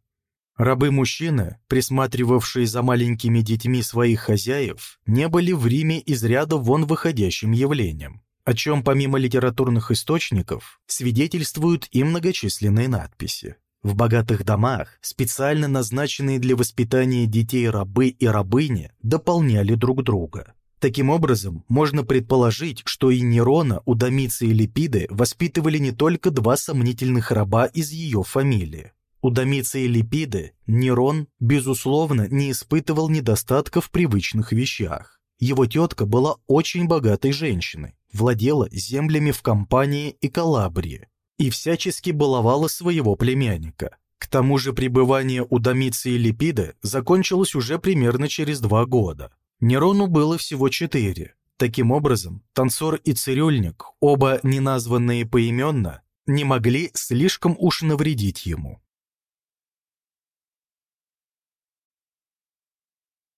S1: Рабы-мужчины, присматривавшие за маленькими детьми своих хозяев, не были в Риме из ряда вон выходящим явлением, о чем помимо литературных источников свидетельствуют и многочисленные надписи. В богатых домах, специально назначенные для воспитания детей рабы и рабыни, дополняли друг друга. Таким образом, можно предположить, что и Нерона у Домиции и Липиды воспитывали не только два сомнительных раба из ее фамилии. У Домиции и Липиды Нерон, безусловно, не испытывал недостатков в привычных вещах. Его тетка была очень богатой женщиной, владела землями в Кампании и Калабрии, и всячески баловала своего племянника. К тому же пребывание у Домиции Липиды закончилось уже примерно через два года. Нерону было всего четыре. Таким образом, танцор и цирюльник, оба неназванные поименно, не могли слишком уж навредить ему.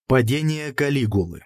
S1: Падение Калигулы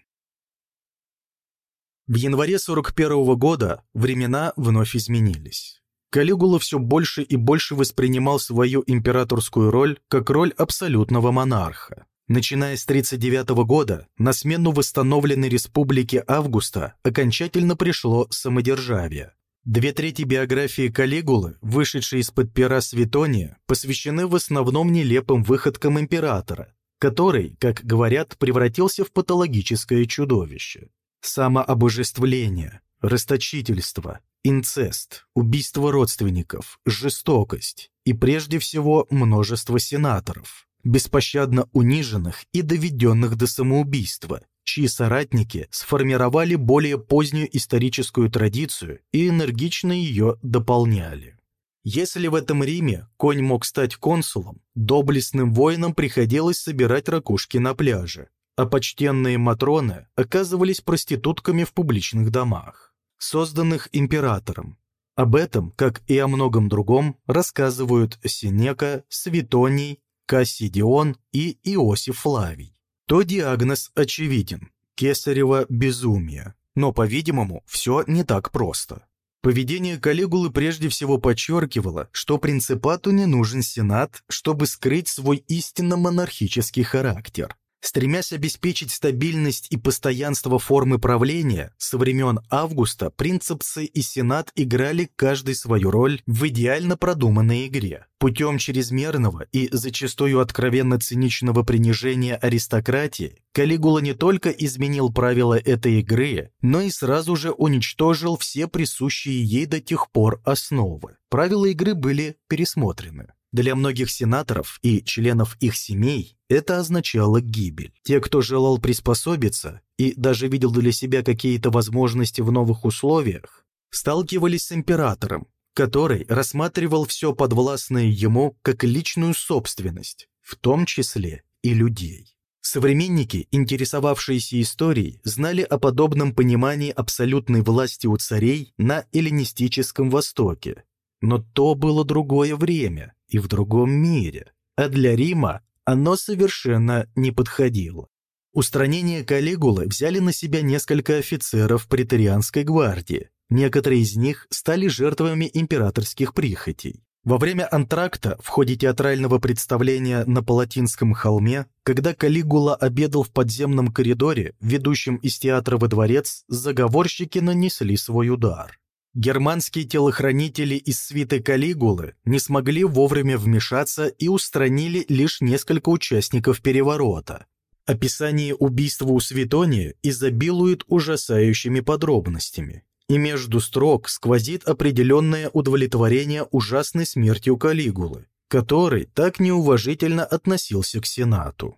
S1: В январе 41 года времена вновь изменились. Калигула все больше и больше воспринимал свою императорскую роль как роль абсолютного монарха. Начиная с 39 года, на смену восстановленной республике Августа окончательно пришло самодержавие. Две трети биографии Калигулы, вышедшей из-под пера Светония, посвящены в основном нелепым выходкам императора, который, как говорят, превратился в патологическое чудовище. Самообожествление, расточительство, инцест, убийство родственников, жестокость и прежде всего множество сенаторов, беспощадно униженных и доведенных до самоубийства, чьи соратники сформировали более позднюю историческую традицию и энергично ее дополняли. Если в этом Риме конь мог стать консулом, доблестным воинам приходилось собирать ракушки на пляже, а почтенные матроны оказывались проститутками в публичных домах созданных императором. Об этом, как и о многом другом, рассказывают Синека, Светоний, Кассидион и Иосиф Флавий. То диагноз очевиден – кесарево безумие. Но, по-видимому, все не так просто. Поведение Калигулы прежде всего подчеркивало, что принципату не нужен сенат, чтобы скрыть свой истинно монархический характер. Стремясь обеспечить стабильность и постоянство формы правления, со времен Августа принципсы и сенат играли каждый свою роль в идеально продуманной игре. Путем чрезмерного и зачастую откровенно циничного принижения аристократии Калигула не только изменил правила этой игры, но и сразу же уничтожил все присущие ей до тех пор основы. Правила игры были пересмотрены. Для многих сенаторов и членов их семей это означало гибель. Те, кто желал приспособиться и даже видел для себя какие-то возможности в новых условиях, сталкивались с императором, который рассматривал все подвластное ему как личную собственность, в том числе и людей. Современники, интересовавшиеся историей, знали о подобном понимании абсолютной власти у царей на эллинистическом Востоке. Но то было другое время, и в другом мире, а для Рима оно совершенно не подходило. Устранение Калигулы взяли на себя несколько офицеров преторианской гвардии. Некоторые из них стали жертвами императорских прихотей. Во время антракта, в ходе театрального представления на Палатинском холме, когда Калигула обедал в подземном коридоре, ведущем из театра во дворец, заговорщики нанесли свой удар. Германские телохранители из свиты Калигулы не смогли вовремя вмешаться и устранили лишь несколько участников переворота. Описание убийства у Светония изобилует ужасающими подробностями, и между строк сквозит определенное удовлетворение ужасной смертью Калигулы, который так неуважительно относился к Сенату.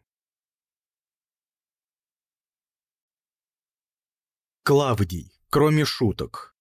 S1: Клавдий, кроме шуток.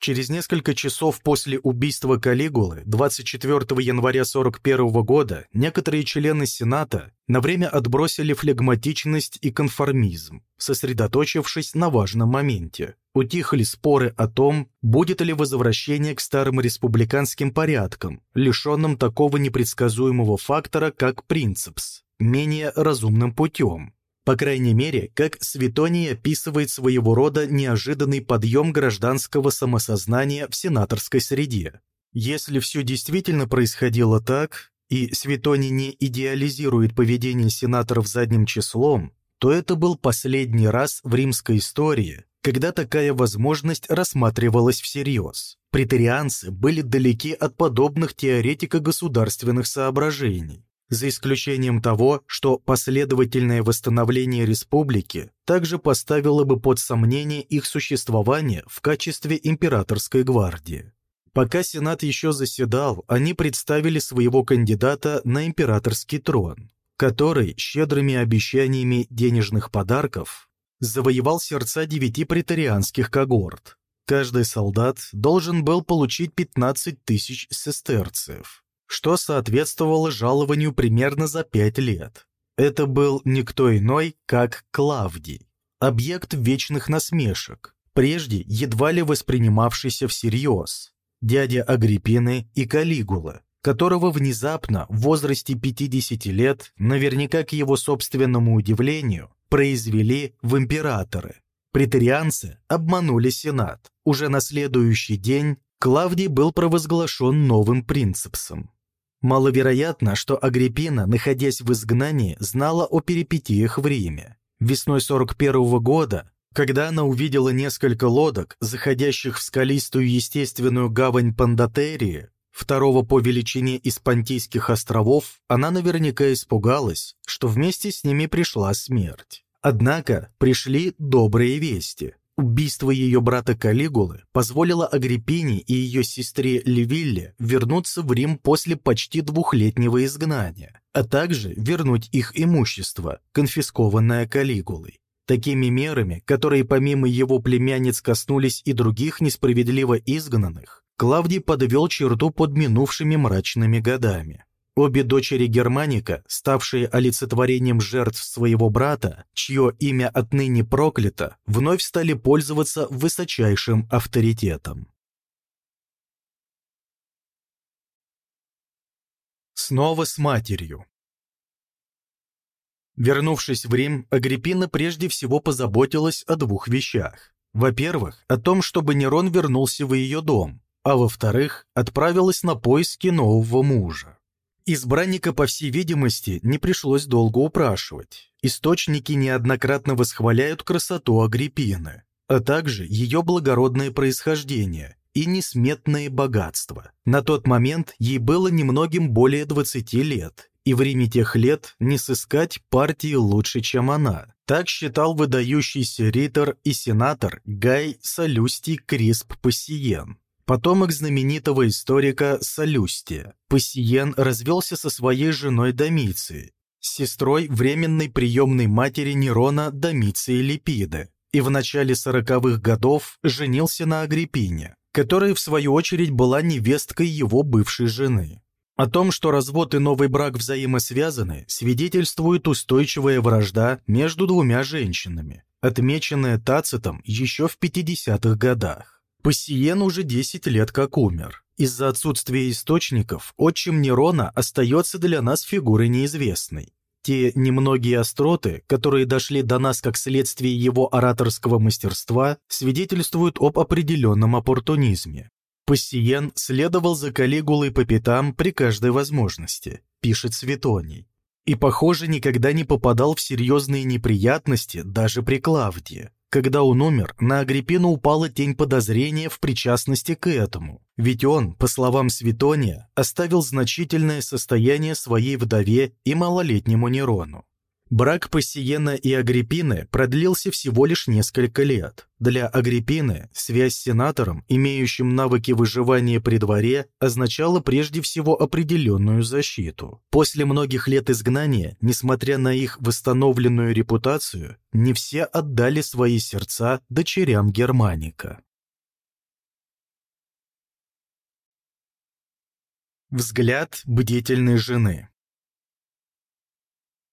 S1: Через несколько часов после убийства Калигулы, 24 января 41 года, некоторые члены Сената на время отбросили флегматичность и конформизм, сосредоточившись на важном моменте. Утихли споры о том, будет ли возвращение к старым республиканским порядкам, лишенным такого непредсказуемого фактора, как принципс, менее разумным путем, по крайней мере, как Светоний описывает своего рода неожиданный подъем гражданского самосознания в сенаторской среде. Если все действительно происходило так, и Светоний не идеализирует поведение сенаторов задним числом, то это был последний раз в римской истории, когда такая возможность рассматривалась всерьез. Претерианцы были далеки от подобных теоретико-государственных соображений за исключением того, что последовательное восстановление республики также поставило бы под сомнение их существование в качестве императорской гвардии. Пока Сенат еще заседал, они представили своего кандидата на императорский трон, который щедрыми обещаниями денежных подарков завоевал сердца девяти претарианских когорт. Каждый солдат должен был получить 15 тысяч сестерцев что соответствовало жалованию примерно за пять лет. Это был никто иной, как Клавдий, объект вечных насмешек, прежде едва ли воспринимавшийся всерьез, дядя Агриппины и Калигулы, которого внезапно в возрасте 50 лет, наверняка к его собственному удивлению, произвели в императоры. Претарианцы обманули Сенат. Уже на следующий день Клавдий был провозглашен новым принципсом. Маловероятно, что Агриппина, находясь в изгнании, знала о перипетиях в Риме. Весной 41 -го года, когда она увидела несколько лодок, заходящих в скалистую естественную гавань Пандатерии, второго по величине из Понтийских островов, она наверняка испугалась, что вместе с ними пришла смерть. Однако пришли добрые вести. Убийство ее брата Калигулы позволило Агриппине и ее сестре Левилле вернуться в Рим после почти двухлетнего изгнания, а также вернуть их имущество, конфискованное Калигулой. Такими мерами, которые помимо его племянниц коснулись и других несправедливо изгнанных, Клавдий подвел черту под минувшими мрачными годами. Обе дочери Германика, ставшие олицетворением жертв своего брата, чье имя отныне проклято, вновь стали пользоваться высочайшим авторитетом. Снова с матерью. Вернувшись в Рим, Агриппина прежде всего позаботилась о двух вещах. Во-первых, о том, чтобы Нерон вернулся в ее дом, а во-вторых, отправилась на поиски нового мужа. Избранника, по всей видимости, не пришлось долго упрашивать. Источники неоднократно восхваляют красоту Агриппины, а также ее благородное происхождение и несметное богатство. На тот момент ей было немногим более 20 лет, и в Риме тех лет не сыскать партии лучше, чем она. Так считал выдающийся ритор и сенатор Гай Салюстий Крисп Пассиен потомок знаменитого историка Солюстия. Пассиен развелся со своей женой Домицией, сестрой временной приемной матери Нерона Домиции Липиды, и в начале сороковых годов женился на Агриппине, которая, в свою очередь, была невесткой его бывшей жены. О том, что развод и новый брак взаимосвязаны, свидетельствует устойчивая вражда между двумя женщинами, отмеченная Тацитом еще в 50-х годах. Пассиен уже 10 лет как умер. Из-за отсутствия источников отчим Нерона остается для нас фигурой неизвестной. Те немногие остроты, которые дошли до нас как следствие его ораторского мастерства, свидетельствуют об определенном оппортунизме. Пассиен следовал за Калигулой по пятам при каждой возможности, пишет Светоний. И, похоже, никогда не попадал в серьезные неприятности даже при Клавдии. Когда он умер, на Агриппину упала тень подозрения в причастности к этому. Ведь он, по словам Светония, оставил значительное состояние своей вдове и малолетнему Нерону. Брак Пассиена и Агриппины продлился всего лишь несколько лет. Для Агриппины связь с сенатором, имеющим навыки выживания при дворе, означала прежде всего определенную защиту. После многих лет изгнания, несмотря на их восстановленную репутацию, не все отдали свои сердца дочерям Германика. Взгляд бдительной жены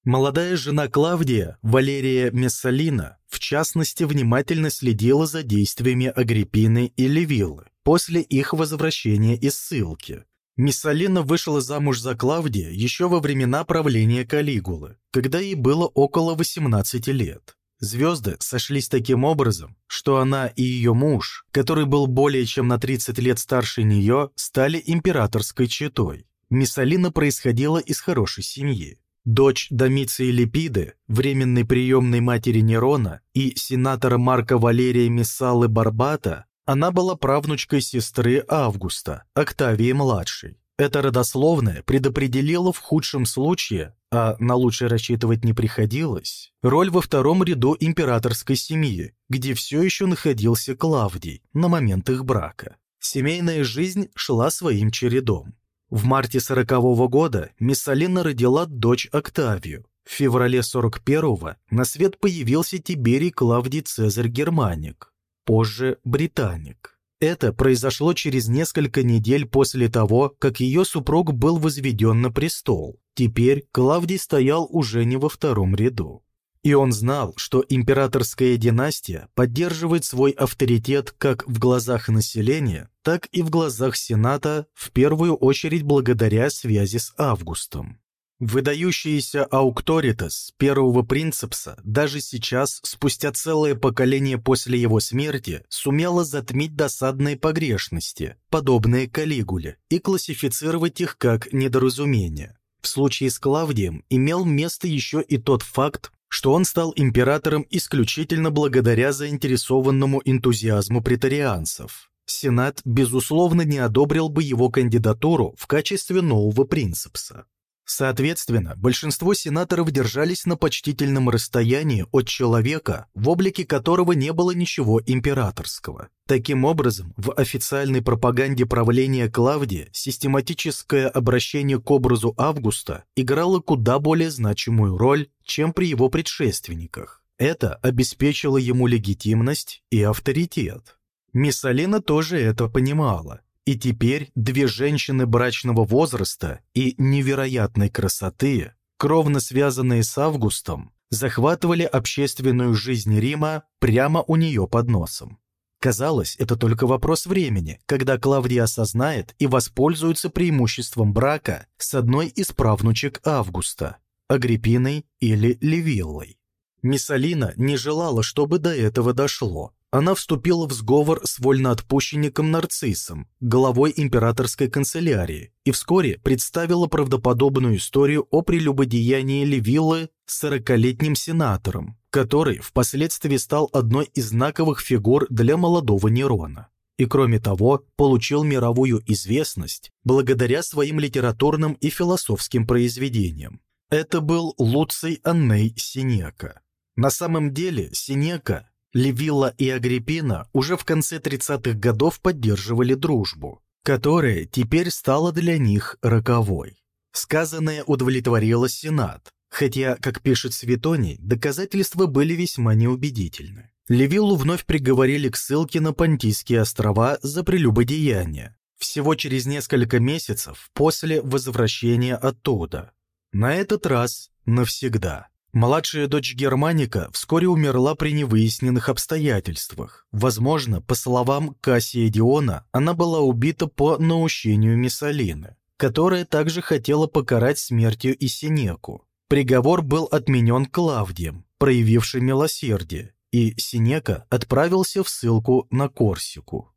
S1: Молодая жена Клавдия, Валерия Мессалина, в частности, внимательно следила за действиями Агриппины и Левиллы после их возвращения из ссылки. Мессалина вышла замуж за Клавдия еще во времена правления Калигулы, когда ей было около 18 лет. Звезды сошлись таким образом, что она и ее муж, который был более чем на 30 лет старше нее, стали императорской четой. Миссалина происходила из хорошей семьи. Дочь Домиции Липиды, временной приемной матери Нерона и сенатора Марка Валерия Мессалы Барбата, она была правнучкой сестры Августа, Октавии-младшей. Это родословное предопределило в худшем случае, а на лучшее рассчитывать не приходилось, роль во втором ряду императорской семьи, где все еще находился Клавдий на момент их брака. Семейная жизнь шла своим чередом. В марте сорокового года Миссалина родила дочь Октавию. В феврале 41-го на свет появился Тиберий Клавдий Цезарь Германик, позже Британик. Это произошло через несколько недель после того, как ее супруг был возведен на престол. Теперь Клавдий стоял уже не во втором ряду. И он знал, что императорская династия поддерживает свой авторитет как в глазах населения, так и в глазах Сената, в первую очередь благодаря связи с Августом. Выдающийся аукторитас первого принцепса даже сейчас, спустя целое поколение после его смерти, сумела затмить досадные погрешности, подобные Калигуле, и классифицировать их как недоразумение. В случае с Клавдием имел место еще и тот факт, что он стал императором исключительно благодаря заинтересованному энтузиазму претарианцев. Сенат, безусловно, не одобрил бы его кандидатуру в качестве нового принципса. Соответственно, большинство сенаторов держались на почтительном расстоянии от человека, в облике которого не было ничего императорского. Таким образом, в официальной пропаганде правления Клавдия систематическое обращение к образу Августа играло куда более значимую роль, чем при его предшественниках. Это обеспечило ему легитимность и авторитет. Миссалина тоже это понимала и теперь две женщины брачного возраста и невероятной красоты, кровно связанные с Августом, захватывали общественную жизнь Рима прямо у нее под носом. Казалось, это только вопрос времени, когда Клавдия осознает и воспользуется преимуществом брака с одной из правнучек Августа, Агриппиной или Левиллой. Миссалина не желала, чтобы до этого дошло, она вступила в сговор с вольноотпущенником Нарциссом, главой императорской канцелярии, и вскоре представила правдоподобную историю о прелюбодеянии Левиллы сорокалетним сенатором, который впоследствии стал одной из знаковых фигур для молодого Нерона. И кроме того, получил мировую известность благодаря своим литературным и философским произведениям. Это был Луций Анней Синека. На самом деле Синека Левилла и Агриппина уже в конце 30-х годов поддерживали дружбу, которая теперь стала для них роковой. Сказанное удовлетворило Сенат, хотя, как пишет Светоний, доказательства были весьма неубедительны. Левиллу вновь приговорили к ссылке на Понтийские острова за прелюбодеяние, всего через несколько месяцев после возвращения оттуда. На этот раз навсегда. Младшая дочь Германика вскоре умерла при невыясненных обстоятельствах. Возможно, по словам Кассия Диона, она была убита по наущению Миссалины, которая также хотела покарать смертью и. Приговор был отменен Клавдием, проявившим милосердие, и Синека отправился в ссылку на Корсику.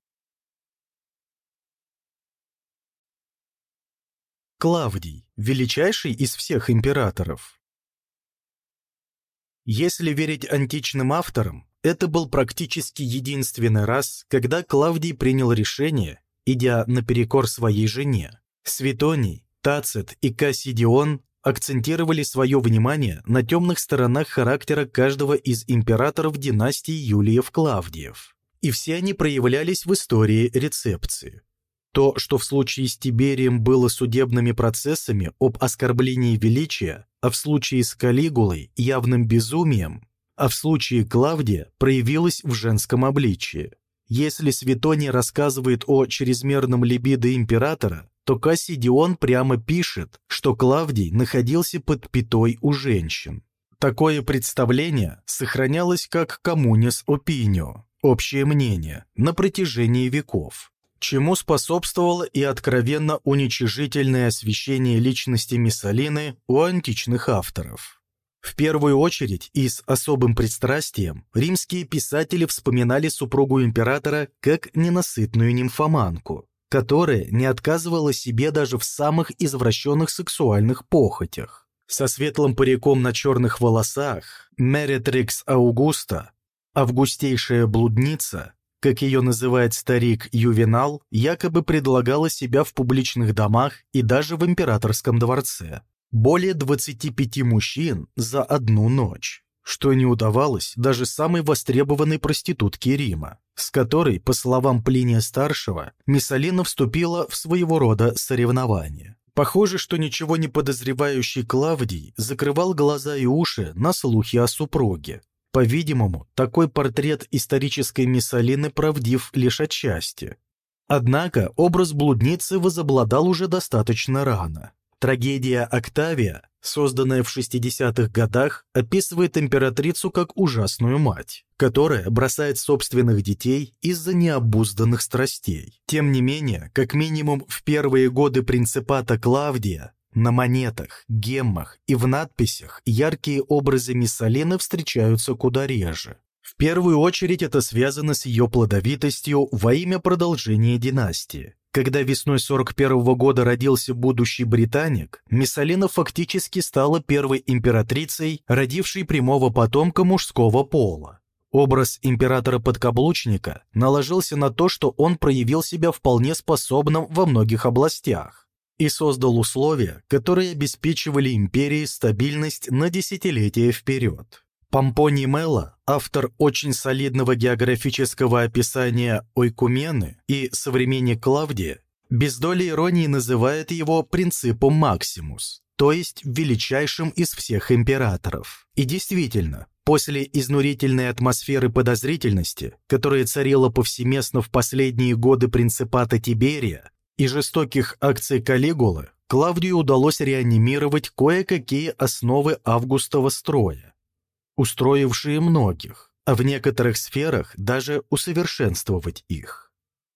S1: Клавдий, величайший из всех императоров. Если верить античным авторам, это был практически единственный раз, когда Клавдий принял решение, идя наперекор своей жене. Светоний, Тацит и Кассидион акцентировали свое внимание на темных сторонах характера каждого из императоров династии Юлиев-Клавдиев. И все они проявлялись в истории рецепции. То, что в случае с Тиберием было судебными процессами об оскорблении величия, а в случае с Калигулой – явным безумием, а в случае Клавдия проявилось в женском обличии. Если Светоний рассказывает о чрезмерном либидо императора, то Кассидион прямо пишет, что Клавдий находился под пятой у женщин. Такое представление сохранялось как коммунис опинио, общее мнение, на протяжении веков чему способствовало и откровенно уничижительное освещение личности Миссалины у античных авторов. В первую очередь и с особым пристрастием римские писатели вспоминали супругу императора как ненасытную нимфоманку, которая не отказывала себе даже в самых извращенных сексуальных похотях. Со светлым париком на черных волосах Меритрикс Аугуста, августейшая блудница, как ее называет старик Ювенал, якобы предлагала себя в публичных домах и даже в императорском дворце. Более 25 мужчин за одну ночь, что не удавалось даже самой востребованной проститутке Рима, с которой, по словам Плиния-старшего, Миссалина вступила в своего рода соревнование. Похоже, что ничего не подозревающий Клавдий закрывал глаза и уши на слухи о супруге, по-видимому, такой портрет исторической Миссалины правдив лишь отчасти. Однако образ блудницы возобладал уже достаточно рано. Трагедия «Октавия», созданная в 60-х годах, описывает императрицу как ужасную мать, которая бросает собственных детей из-за необузданных страстей. Тем не менее, как минимум в первые годы принципата Клавдия на монетах, геммах и в надписях яркие образы Миссалины встречаются куда реже. В первую очередь это связано с ее плодовитостью во имя продолжения династии. Когда весной 41 -го года родился будущий британик, Миссалина фактически стала первой императрицей, родившей прямого потомка мужского пола. Образ императора-подкаблучника наложился на то, что он проявил себя вполне способным во многих областях и создал условия, которые обеспечивали империи стабильность на десятилетия вперед. Помпоний Мелло, автор очень солидного географического описания Ойкумены и современник Клавдия, без доли иронии называет его принципом Максимус, то есть величайшим из всех императоров. И действительно, после изнурительной атмосферы подозрительности, которая царила повсеместно в последние годы принципата Тиберия, и жестоких акций Калигулы Клавдию удалось реанимировать кое-какие основы августова строя, устроившие многих, а в некоторых сферах даже усовершенствовать их.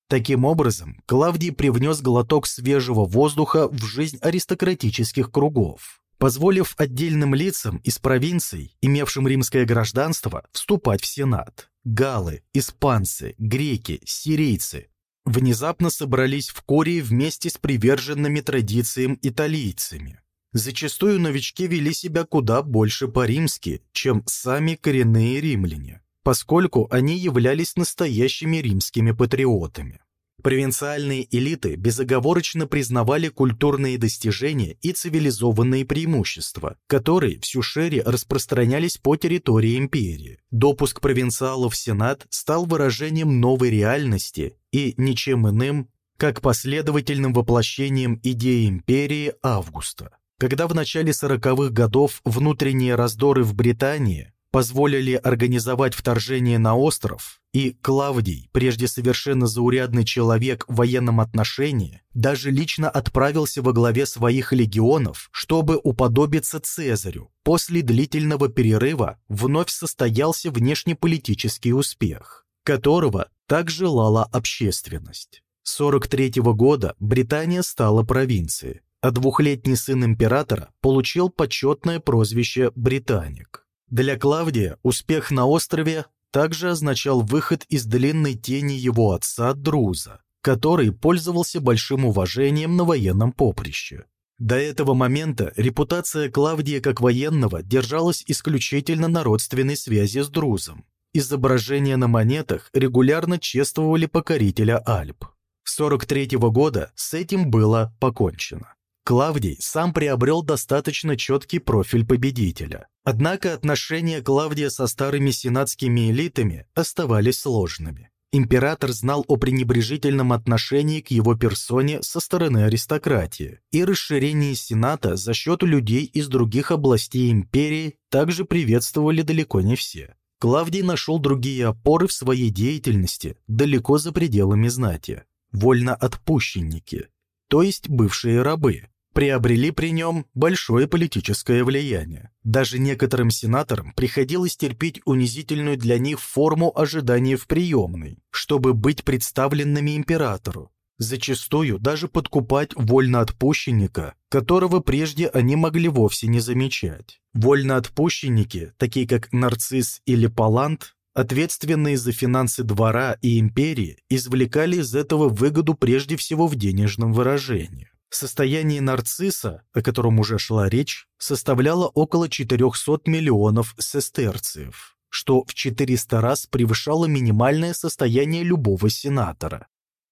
S1: Таким образом, Клавдий привнес глоток свежего воздуха в жизнь аристократических кругов, позволив отдельным лицам из провинций, имевшим римское гражданство, вступать в Сенат. Галы, испанцы, греки, сирийцы, внезапно собрались в Корее вместе с приверженными традициям италийцами. Зачастую новички вели себя куда больше по-римски, чем сами коренные римляне, поскольку они являлись настоящими римскими патриотами. Провинциальные элиты безоговорочно признавали культурные достижения и цивилизованные преимущества, которые всю шире распространялись по территории империи. Допуск провинциалов в Сенат стал выражением новой реальности и ничем иным, как последовательным воплощением идеи империи Августа. Когда в начале 40-х годов внутренние раздоры в Британии позволили организовать вторжение на остров, и Клавдий, прежде совершенно заурядный человек в военном отношении, даже лично отправился во главе своих легионов, чтобы уподобиться Цезарю. После длительного перерыва вновь состоялся внешнеполитический успех, которого так желала общественность. С 43 -го года Британия стала провинцией, а двухлетний сын императора получил почетное прозвище «Британик». Для Клавдия успех на острове также означал выход из длинной тени его отца Друза, который пользовался большим уважением на военном поприще. До этого момента репутация Клавдия как военного держалась исключительно на родственной связи с Друзом. Изображения на монетах регулярно чествовали покорителя Альп. С 43 -го года с этим было покончено. Клавдий сам приобрел достаточно четкий профиль победителя. Однако отношения Клавдия со старыми сенатскими элитами оставались сложными. Император знал о пренебрежительном отношении к его персоне со стороны аристократии, и расширение Сената за счет людей из других областей империи также приветствовали далеко не все. Клавдий нашел другие опоры в своей деятельности далеко за пределами знати. Вольноотпущенники, то есть бывшие рабы, приобрели при нем большое политическое влияние. Даже некоторым сенаторам приходилось терпеть унизительную для них форму ожидания в приемной, чтобы быть представленными императору, зачастую даже подкупать вольноотпущенника, которого прежде они могли вовсе не замечать. Вольноотпущенники, такие как Нарцисс или Палант, ответственные за финансы двора и империи, извлекали из этого выгоду прежде всего в денежном выражении. Состояние нарцисса, о котором уже шла речь, составляло около 400 миллионов сестерциев, что в 400 раз превышало минимальное состояние любого сенатора.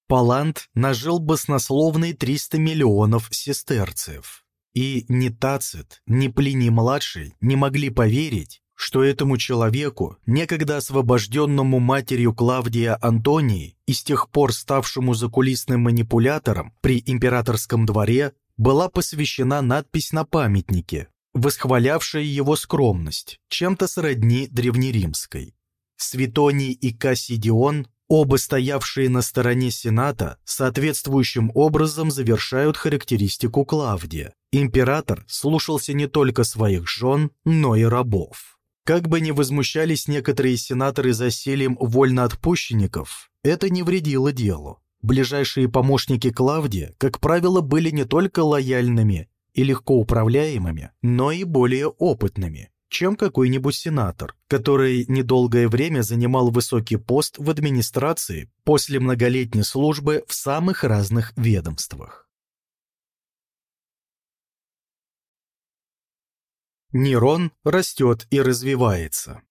S1: Палант нажил баснословные 300 миллионов сестерциев. И ни Тацит, ни Плиний-младший не могли поверить, что этому человеку, некогда освобожденному матерью Клавдия Антонии и с тех пор ставшему закулисным манипулятором при императорском дворе, была посвящена надпись на памятнике, восхвалявшая его скромность, чем-то сродни древнеримской. Светоний и Кассидион, оба стоявшие на стороне Сената, соответствующим образом завершают характеристику Клавдия. Император слушался не только своих жен, но и рабов. Как бы ни возмущались некоторые сенаторы засилием вольноотпущенников, это не вредило делу. Ближайшие помощники Клавдия, как правило, были не только лояльными и легко управляемыми, но и более опытными, чем какой-нибудь сенатор, который недолгое время занимал высокий пост в администрации после многолетней службы в самых разных ведомствах. Нерон растет и развивается.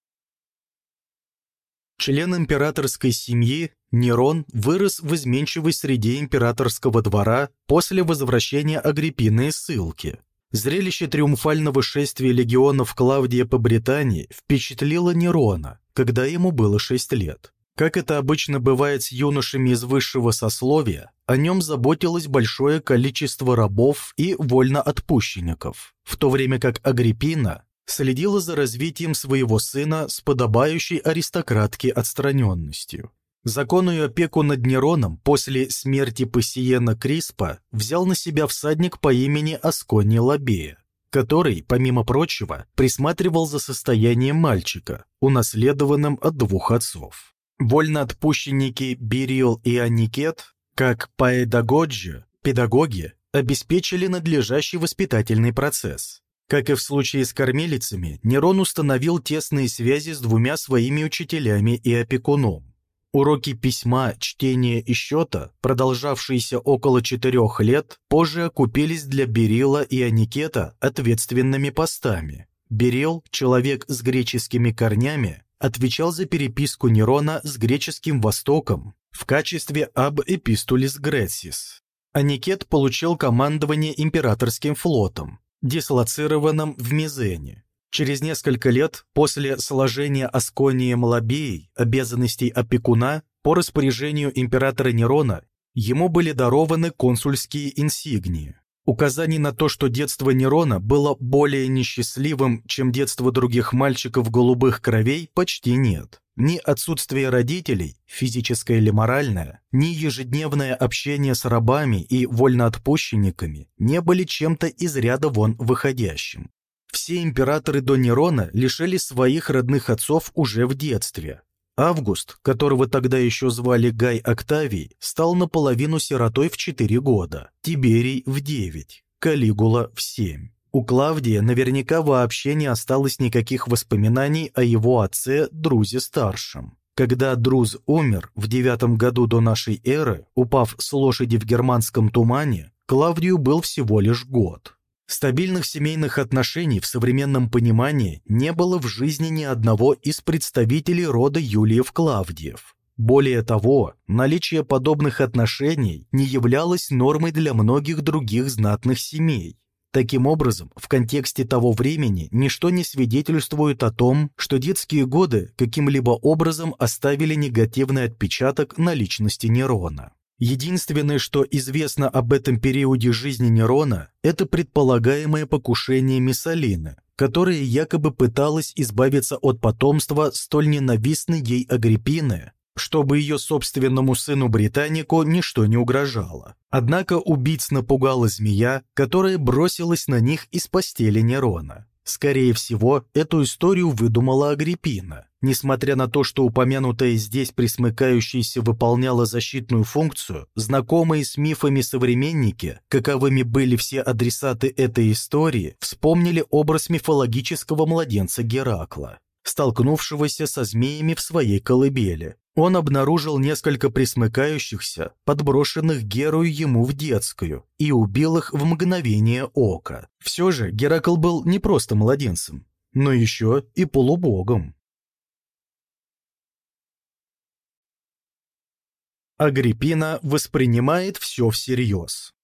S1: Член императорской семьи, Нерон вырос в изменчивой среде императорского двора после возвращения Агриппины из ссылки. Зрелище триумфального шествия легионов Клавдия по Британии впечатлило Нерона, когда ему было 6 лет. Как это обычно бывает с юношами из высшего сословия, о нем заботилось большое количество рабов и вольноотпущенников, в то время как Агриппина следила за развитием своего сына с подобающей аристократке отстраненностью. Законную опеку над Нероном после смерти Пассиена Криспа взял на себя всадник по имени Аскони Лабея, который, помимо прочего, присматривал за состоянием мальчика, унаследованным от двух отцов. Вольноотпущенники Бирил и Аникет, как педагоги, педагоги, обеспечили надлежащий воспитательный процесс. Как и в случае с кормилицами, Нерон установил тесные связи с двумя своими учителями и опекуном. Уроки письма, чтения и счета, продолжавшиеся около четырех лет, позже окупились для Берила и Аникета ответственными постами. Берил, человек с греческими корнями, отвечал за переписку Нерона с греческим Востоком в качестве аб эпистулис грецис. Аникет получил командование императорским флотом, дислоцированным в Мизене. Через несколько лет после сложения Асконии Малабеей обязанностей опекуна по распоряжению императора Нерона ему были дарованы консульские инсигнии. Указаний на то, что детство Нерона было более несчастливым, чем детство других мальчиков голубых кровей, почти нет. Ни отсутствие родителей, физическое или моральное, ни ежедневное общение с рабами и вольноотпущенниками не были чем-то из ряда вон выходящим. Все императоры до Нерона лишили своих родных отцов уже в детстве, Август, которого тогда еще звали Гай Октавий, стал наполовину сиротой в 4 года, Тиберий в 9, Калигула в 7. У Клавдия наверняка вообще не осталось никаких воспоминаний о его отце Друзе-старшем. Когда Друз умер в девятом году до нашей эры, упав с лошади в германском тумане, Клавдию был всего лишь год. Стабильных семейных отношений в современном понимании не было в жизни ни одного из представителей рода Юлиев-Клавдиев. Более того, наличие подобных отношений не являлось нормой для многих других знатных семей. Таким образом, в контексте того времени ничто не свидетельствует о том, что детские годы каким-либо образом оставили негативный отпечаток на личности Нерона. Единственное, что известно об этом периоде жизни Нерона, это предполагаемое покушение Миссалины, которая якобы пыталась избавиться от потомства столь ненавистной ей Агриппины, чтобы ее собственному сыну-британику ничто не угрожало. Однако убийц напугала змея, которая бросилась на них из постели Нерона. Скорее всего, эту историю выдумала Агриппина. Несмотря на то, что упомянутая здесь присмыкающаяся выполняла защитную функцию, знакомые с мифами современники, каковыми были все адресаты этой истории, вспомнили образ мифологического младенца Геракла, столкнувшегося со змеями в своей колыбели, он обнаружил несколько присмыкающихся, подброшенных Герою ему в детскую, и убил их в мгновение ока. Все же Геракл был не просто младенцем, но еще и полубогом. Агриппина воспринимает все всерьез.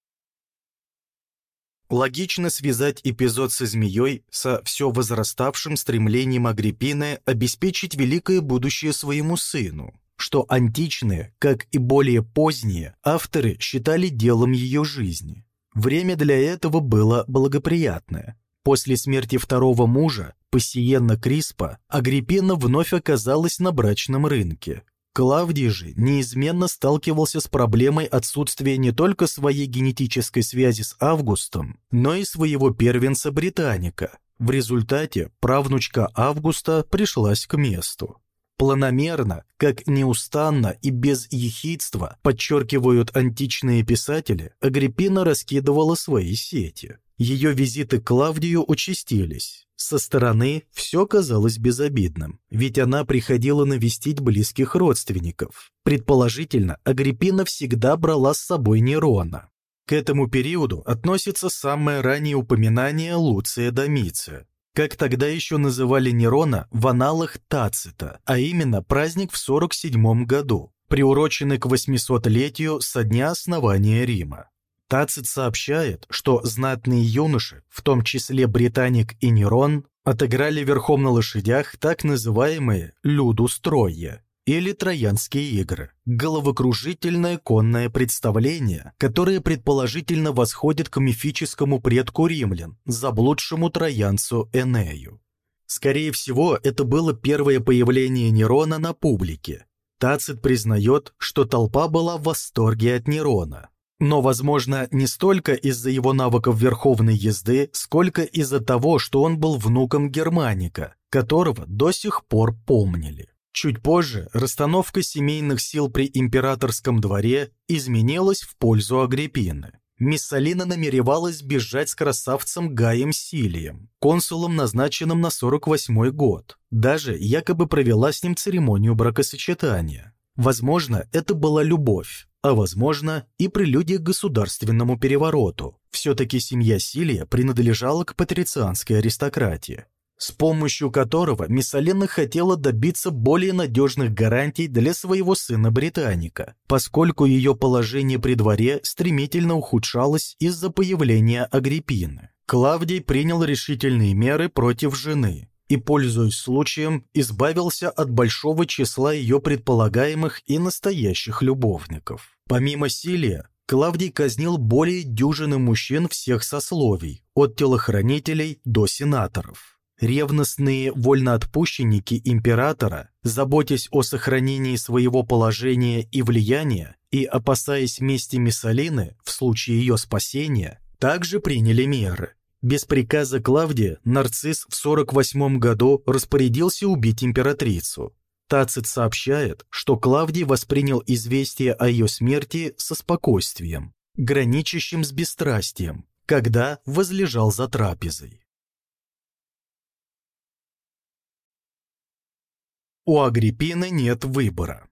S1: Логично связать эпизод со змеей со все возраставшим стремлением Агриппины обеспечить великое будущее своему сыну, что античные, как и более поздние, авторы считали делом ее жизни. Время для этого было благоприятное. После смерти второго мужа, Пассиена Криспа, Агриппина вновь оказалась на брачном рынке, Клавдий же неизменно сталкивался с проблемой отсутствия не только своей генетической связи с Августом, но и своего первенца Британика. В результате правнучка Августа пришлась к месту. Планомерно, как неустанно и без ехидства подчеркивают античные писатели, Агриппина раскидывала свои сети. Ее визиты к Клавдию участились. Со стороны все казалось безобидным, ведь она приходила навестить близких родственников. Предположительно, Агриппина всегда брала с собой Нерона. К этому периоду относится самое раннее упоминание Луция Домиция. Как тогда еще называли Нерона в аналах Тацита, а именно праздник в 47 году, приуроченный к 800-летию со дня основания Рима. Тацит сообщает, что знатные юноши, в том числе Британик и Нерон, отыграли верхом на лошадях так называемые «людустроя» или «Троянские игры» – головокружительное конное представление, которое предположительно восходит к мифическому предку римлян, заблудшему троянцу Энею. Скорее всего, это было первое появление Нерона на публике. Тацит признает, что толпа была в восторге от Нерона, но, возможно, не столько из-за его навыков верховной езды, сколько из-за того, что он был внуком Германика, которого до сих пор помнили. Чуть позже расстановка семейных сил при императорском дворе изменилась в пользу Агриппины. Миссалина намеревалась бежать с красавцем Гаем Силием, консулом, назначенным на 48-й год. Даже якобы провела с ним церемонию бракосочетания. Возможно, это была любовь, а возможно и прелюдия к государственному перевороту. Все-таки семья Силия принадлежала к патрицианской аристократии, с помощью которого Миссалена хотела добиться более надежных гарантий для своего сына-британика, поскольку ее положение при дворе стремительно ухудшалось из-за появления Агриппины. Клавдий принял решительные меры против жены, и, пользуясь случаем, избавился от большого числа ее предполагаемых и настоящих любовников. Помимо Силия, Клавдий казнил более дюжины мужчин всех сословий, от телохранителей до сенаторов. Ревностные вольноотпущенники императора, заботясь о сохранении своего положения и влияния и опасаясь мести Миссалины в случае ее спасения, также приняли меры. Без приказа Клавдия Нарцисс в 48 году распорядился убить императрицу. Тацит сообщает, что Клавдий воспринял известие о ее смерти со спокойствием, граничащим с бесстрастием, когда возлежал за трапезой. У Агриппины нет выбора.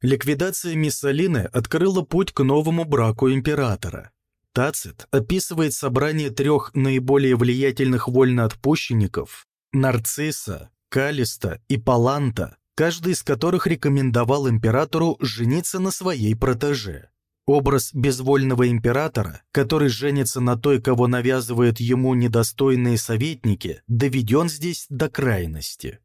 S1: Ликвидация Миссалины открыла путь к новому браку императора. Тацит описывает собрание трех наиболее влиятельных вольноотпущенников – Нарцисса, Калиста и Паланта, каждый из которых рекомендовал императору жениться на своей протеже. Образ безвольного императора, который женится на той, кого навязывают ему недостойные советники, доведен здесь до крайности.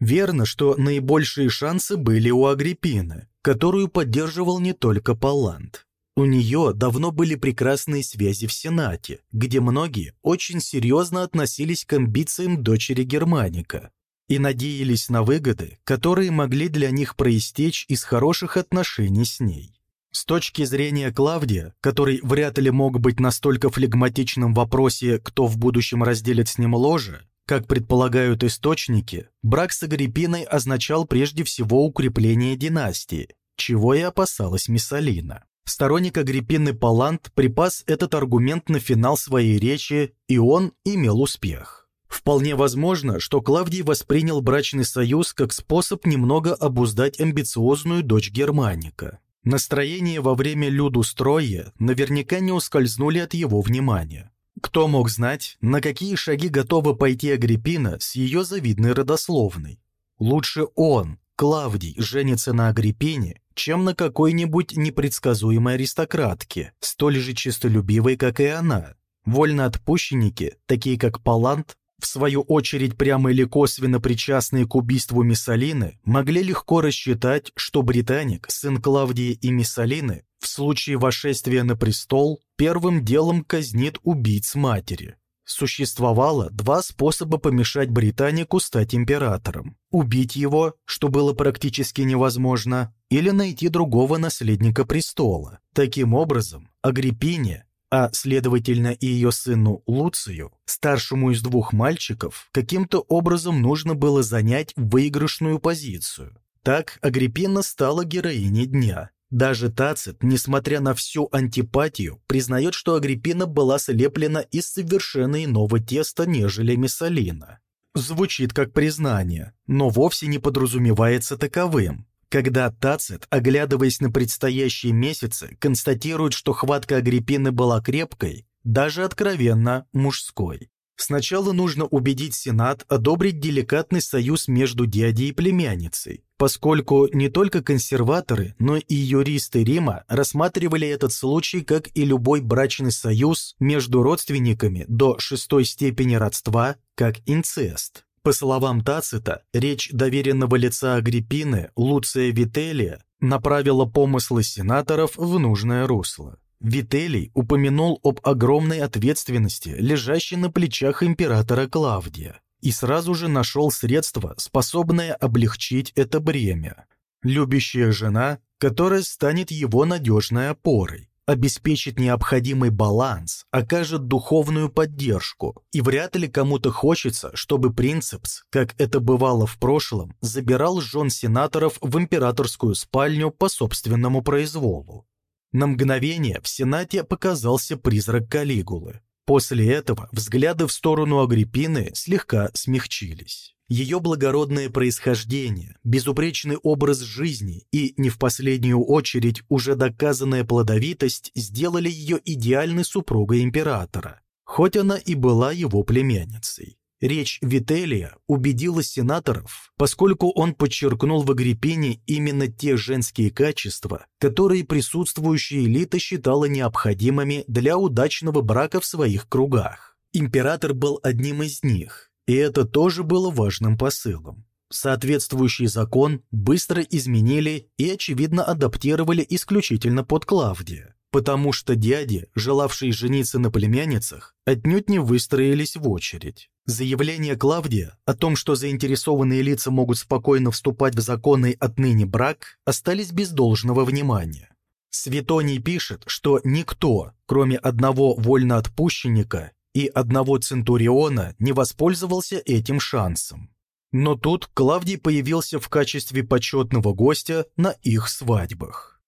S1: Верно, что наибольшие шансы были у Агриппины, которую поддерживал не только Палант. У нее давно были прекрасные связи в Сенате, где многие очень серьезно относились к амбициям дочери Германика и надеялись на выгоды, которые могли для них проистечь из хороших отношений с ней. С точки зрения Клавдия, который вряд ли мог быть настолько флегматичным в вопросе, кто в будущем разделит с ним ложе, как предполагают источники, брак с Агриппиной означал прежде всего укрепление династии, чего и опасалась Миссалина. Сторонник Агриппины Палант припас этот аргумент на финал своей речи, и он имел успех. Вполне возможно, что Клавдий воспринял брачный союз как способ немного обуздать амбициозную дочь Германика. Настроения во время людустроя наверняка не ускользнули от его внимания. Кто мог знать, на какие шаги готова пойти Агриппина с ее завидной родословной? Лучше он, Клавдий, женится на Агриппине, чем на какой-нибудь непредсказуемой аристократке, столь же честолюбивой, как и она. Вольноотпущенники, такие как Палант, в свою очередь прямо или косвенно причастные к убийству Миссалины, могли легко рассчитать, что британик, сын Клавдии и Миссалины, в случае восшествия на престол, первым делом казнит убийц матери. Существовало два способа помешать британику стать императором. Убить его, что было практически невозможно, или найти другого наследника престола. Таким образом, Агриппине а, следовательно, и ее сыну Луцию, старшему из двух мальчиков, каким-то образом нужно было занять выигрышную позицию. Так Агриппина стала героиней дня. Даже Тацит, несмотря на всю антипатию, признает, что Агриппина была слеплена из совершенно иного теста, нежели Миссалина. Звучит как признание, но вовсе не подразумевается таковым. Когда Тацит, оглядываясь на предстоящие месяцы, констатирует, что хватка Агриппины была крепкой, даже откровенно мужской. Сначала нужно убедить Сенат одобрить деликатный союз между дядей и племянницей, поскольку не только консерваторы, но и юристы Рима рассматривали этот случай как и любой брачный союз между родственниками до шестой степени родства, как инцест. По словам Тацита, речь доверенного лица Агриппины Луция Вителия направила помыслы сенаторов в нужное русло. Вителий упомянул об огромной ответственности, лежащей на плечах императора Клавдия, и сразу же нашел средство, способное облегчить это бремя. Любящая жена, которая станет его надежной опорой обеспечит необходимый баланс, окажет духовную поддержку, и вряд ли кому-то хочется, чтобы принцепс, как это бывало в прошлом, забирал жен сенаторов в императорскую спальню по собственному произволу. На мгновение в Сенате показался призрак Калигулы. После этого взгляды в сторону Агриппины слегка смягчились. Ее благородное происхождение, безупречный образ жизни и, не в последнюю очередь, уже доказанная плодовитость сделали ее идеальной супругой императора, хоть она и была его племянницей. Речь Вителия убедила сенаторов, поскольку он подчеркнул в Агриппине именно те женские качества, которые присутствующая элита считала необходимыми для удачного брака в своих кругах. Император был одним из них, и это тоже было важным посылом. Соответствующий закон быстро изменили и, очевидно, адаптировали исключительно под Клавдия, потому что дяди, желавшие жениться на племянницах, отнюдь не выстроились в очередь. Заявление Клавдия о том, что заинтересованные лица могут спокойно вступать в законный отныне брак, остались без должного внимания. Светоний пишет, что никто, кроме одного вольноотпущенника, и одного Центуриона не воспользовался этим шансом. Но тут Клавдий появился в качестве почетного гостя на их свадьбах.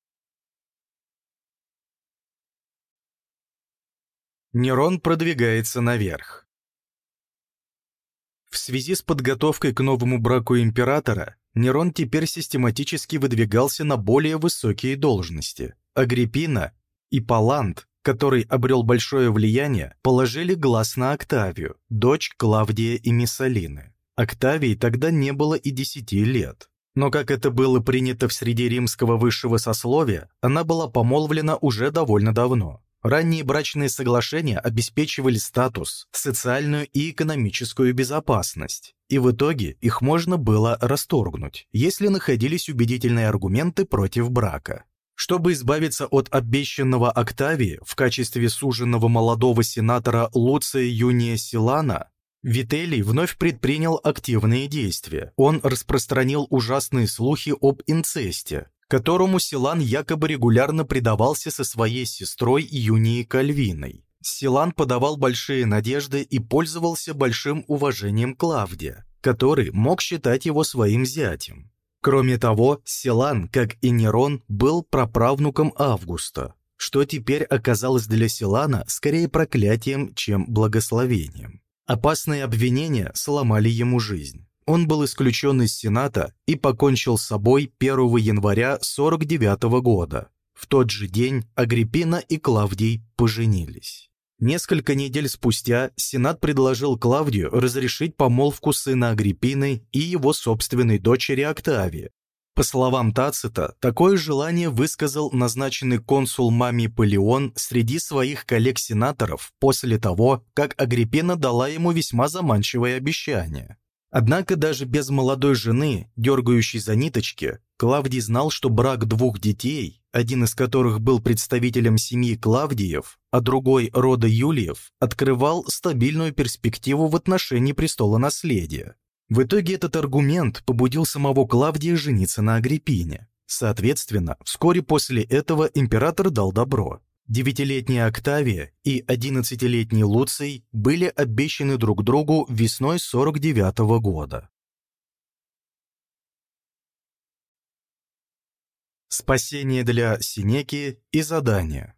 S1: Нерон продвигается наверх. В связи с подготовкой к новому браку императора, Нерон теперь систематически выдвигался на более высокие должности. Агриппина и Палант, который обрел большое влияние, положили глаз на Октавию, дочь Клавдия и Миссалины. Октавии тогда не было и десяти лет. Но, как это было принято в среде римского высшего сословия, она была помолвлена уже довольно давно. Ранние брачные соглашения обеспечивали статус, социальную и экономическую безопасность, и в итоге их можно было расторгнуть, если находились убедительные аргументы против брака. Чтобы избавиться от обещанного Октавии в качестве суженного молодого сенатора Луция Юния Силана, Вителий вновь предпринял активные действия. Он распространил ужасные слухи об инцесте, которому Силан якобы регулярно предавался со своей сестрой Юнией Кальвиной. Силан подавал большие надежды и пользовался большим уважением Клавдия, который мог считать его своим зятем. Кроме того, Силан, как и Нерон, был праправнуком Августа, что теперь оказалось для Силана скорее проклятием, чем благословением. Опасные обвинения сломали ему жизнь. Он был исключен из Сената и покончил с собой 1 января 49 года. В тот же день Агриппина и Клавдий поженились. Несколько недель спустя Сенат предложил Клавдию разрешить помолвку сына Агриппины и его собственной дочери Октавии. По словам Тацита, такое желание высказал назначенный консул Мами Полеон среди своих коллег-сенаторов после того, как Агриппина дала ему весьма заманчивое обещание. Однако даже без молодой жены, дергающей за ниточки, Клавдий знал, что брак двух детей, один из которых был представителем семьи Клавдиев, а другой рода Юлиев, открывал стабильную перспективу в отношении престола наследия. В итоге этот аргумент побудил самого Клавдия жениться на Агриппине. Соответственно, вскоре после этого император дал добро. Девятилетняя Октавия и одиннадцатилетний Луций были обещаны друг другу весной 49 -го года. Спасение для Синеки и задание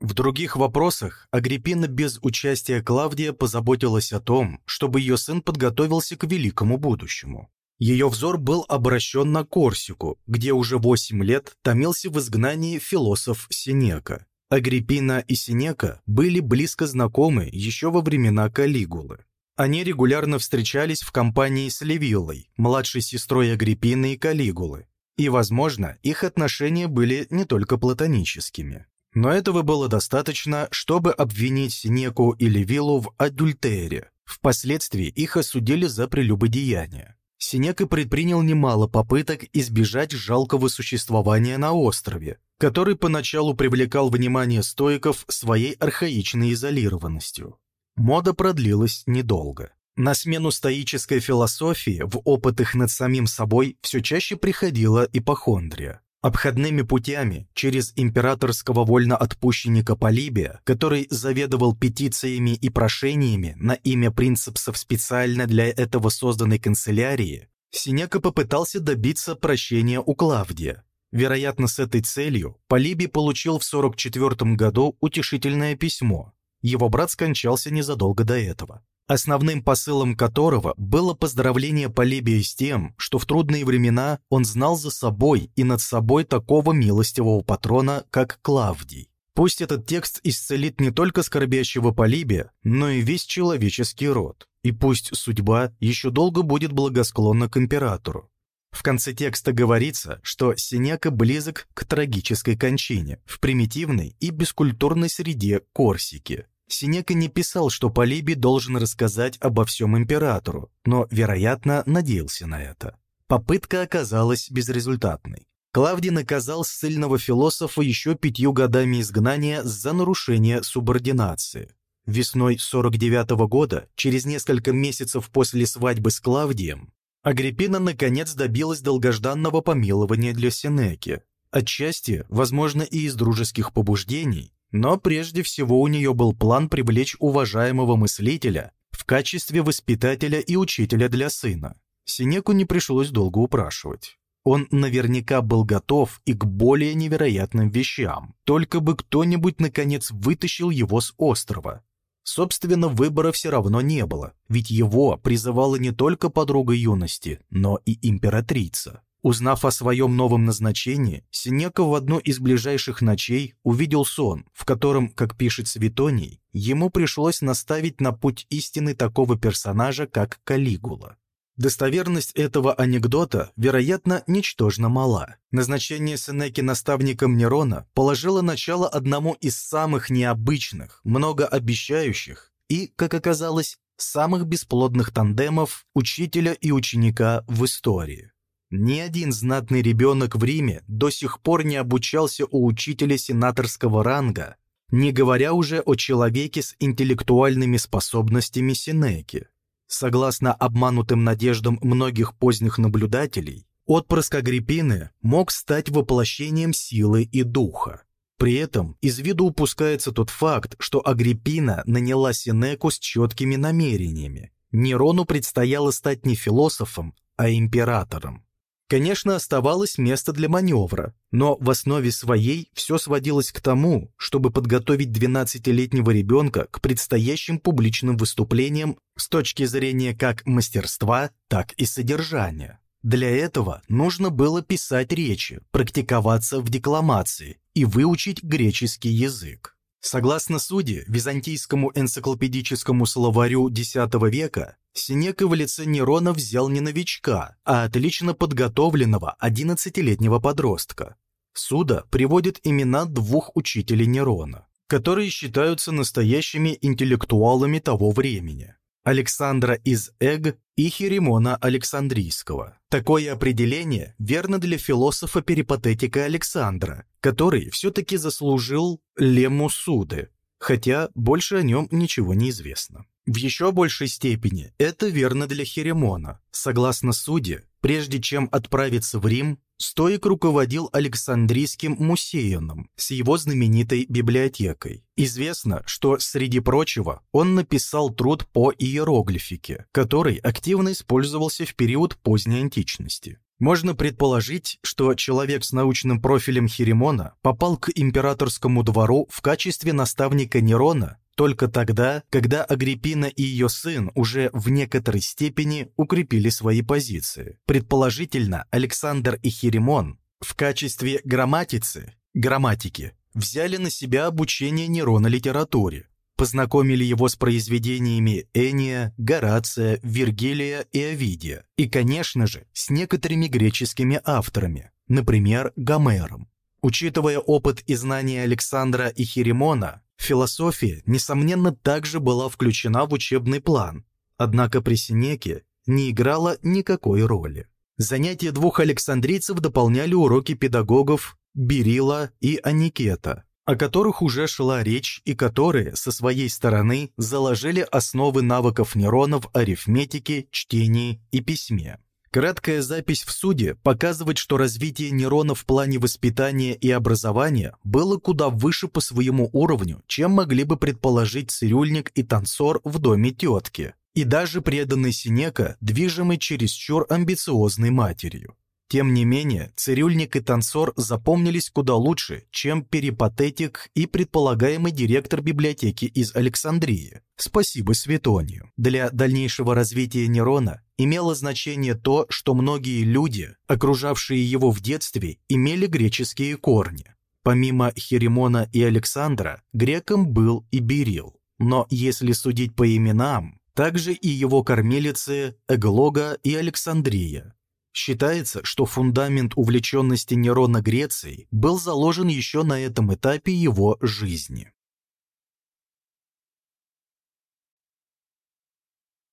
S1: В других вопросах Агриппина без участия Клавдия позаботилась о том, чтобы ее сын подготовился к великому будущему. Ее взор был обращен на Корсику, где уже восемь лет томился в изгнании философ Синека. Агриппина и Синека были близко знакомы еще во времена Калигулы. Они регулярно встречались в компании с Левиллой, младшей сестрой Агриппины и Калигулы, и, возможно, их отношения были не только платоническими. Но этого было достаточно, чтобы обвинить Синеку и Левиллу в адюльтере. Впоследствии их осудили за прелюбодеяние. Синека предпринял немало попыток избежать жалкого существования на острове, который поначалу привлекал внимание стоиков своей архаичной изолированностью. Мода продлилась недолго. На смену стоической философии в опытах над самим собой все чаще приходила ипохондрия. Обходными путями через императорского вольноотпущенника Полибия, который заведовал петициями и прошениями на имя принципсов специально для этого созданной канцелярии, Синека попытался добиться прощения у Клавдия. Вероятно, с этой целью Полибий получил в 44 году утешительное письмо. Его брат скончался незадолго до этого основным посылом которого было поздравление Полибия с тем, что в трудные времена он знал за собой и над собой такого милостивого патрона, как Клавдий. Пусть этот текст исцелит не только скорбящего Полибия, но и весь человеческий род, и пусть судьба еще долго будет благосклонна к императору. В конце текста говорится, что Синека близок к трагической кончине в примитивной и бескультурной среде Корсики, Синека не писал, что Полибий должен рассказать обо всем императору, но, вероятно, надеялся на это. Попытка оказалась безрезультатной. Клавдий наказал ссыльного философа еще пятью годами изгнания за нарушение субординации. Весной 49 -го года, через несколько месяцев после свадьбы с Клавдием, Агриппина наконец добилась долгожданного помилования для Синеки. Отчасти, возможно, и из дружеских побуждений, но прежде всего у нее был план привлечь уважаемого мыслителя в качестве воспитателя и учителя для сына. Синеку не пришлось долго упрашивать. Он наверняка был готов и к более невероятным вещам, только бы кто-нибудь наконец вытащил его с острова. Собственно, выбора все равно не было, ведь его призывала не только подруга юности, но и императрица. Узнав о своем новом назначении, Синека в одну из ближайших ночей увидел сон, в котором, как пишет Светоний, ему пришлось наставить на путь истины такого персонажа, как Калигула. Достоверность этого анекдота, вероятно, ничтожно мала. Назначение Сенеки наставником Нерона положило начало одному из самых необычных, многообещающих и, как оказалось, самых бесплодных тандемов учителя и ученика в истории. Ни один знатный ребенок в Риме до сих пор не обучался у учителя сенаторского ранга, не говоря уже о человеке с интеллектуальными способностями Синеки. Согласно обманутым надеждам многих поздних наблюдателей, отпрыск Агриппины мог стать воплощением силы и духа. При этом из виду упускается тот факт, что Агриппина наняла Синеку с четкими намерениями. Нерону предстояло стать не философом, а императором. Конечно, оставалось место для маневра, но в основе своей все сводилось к тому, чтобы подготовить 12-летнего ребенка к предстоящим публичным выступлениям с точки зрения как мастерства, так и содержания. Для этого нужно было писать речи, практиковаться в декламации и выучить греческий язык. Согласно суде, византийскому энциклопедическому словарю X века, Синека в лице Нерона взял не новичка, а отлично подготовленного 11-летнего подростка. Суда приводит имена двух учителей Нерона, которые считаются настоящими интеллектуалами того времени. Александра из Эг и Херемона Александрийского. Такое определение верно для философа-перипатетика Александра, который все-таки заслужил лему суды, хотя больше о нем ничего не известно. В еще большей степени это верно для Херемона. Согласно суде, прежде чем отправиться в Рим, Стоик руководил Александрийским мусеоном с его знаменитой библиотекой. Известно, что, среди прочего, он написал труд по иероглифике, который активно использовался в период поздней античности. Можно предположить, что человек с научным профилем Херемона попал к императорскому двору в качестве наставника Нерона только тогда, когда Агриппина и ее сын уже в некоторой степени укрепили свои позиции. Предположительно, Александр и Херемон в качестве грамматицы, грамматики, взяли на себя обучение Нерона литературе, познакомили его с произведениями Эния, Горация, Вергилия и Овидия, и, конечно же, с некоторыми греческими авторами, например, Гомером. Учитывая опыт и знания Александра и Херемона, Философия, несомненно, также была включена в учебный план, однако при Синеке не играла никакой роли. Занятия двух александрийцев дополняли уроки педагогов Берила и Аникета, о которых уже шла речь и которые, со своей стороны, заложили основы навыков нейронов арифметики, чтении и письме. Краткая запись в суде показывает, что развитие нейрона в плане воспитания и образования было куда выше по своему уровню, чем могли бы предположить цирюльник и танцор в доме тетки, и даже преданный Синека, движимый чересчур амбициозной матерью. Тем не менее, цирюльник и танцор запомнились куда лучше, чем перипатетик и предполагаемый директор библиотеки из Александрии. Спасибо Светонию. Для дальнейшего развития Нерона имело значение то, что многие люди, окружавшие его в детстве, имели греческие корни. Помимо Херемона и Александра, греком был и Берил. Но если судить по именам, также и его кормилицы Эглога и Александрия. Считается, что фундамент увлеченности Нерона Грецией был заложен еще на этом этапе его жизни.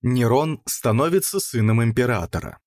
S1: Нерон становится сыном императора.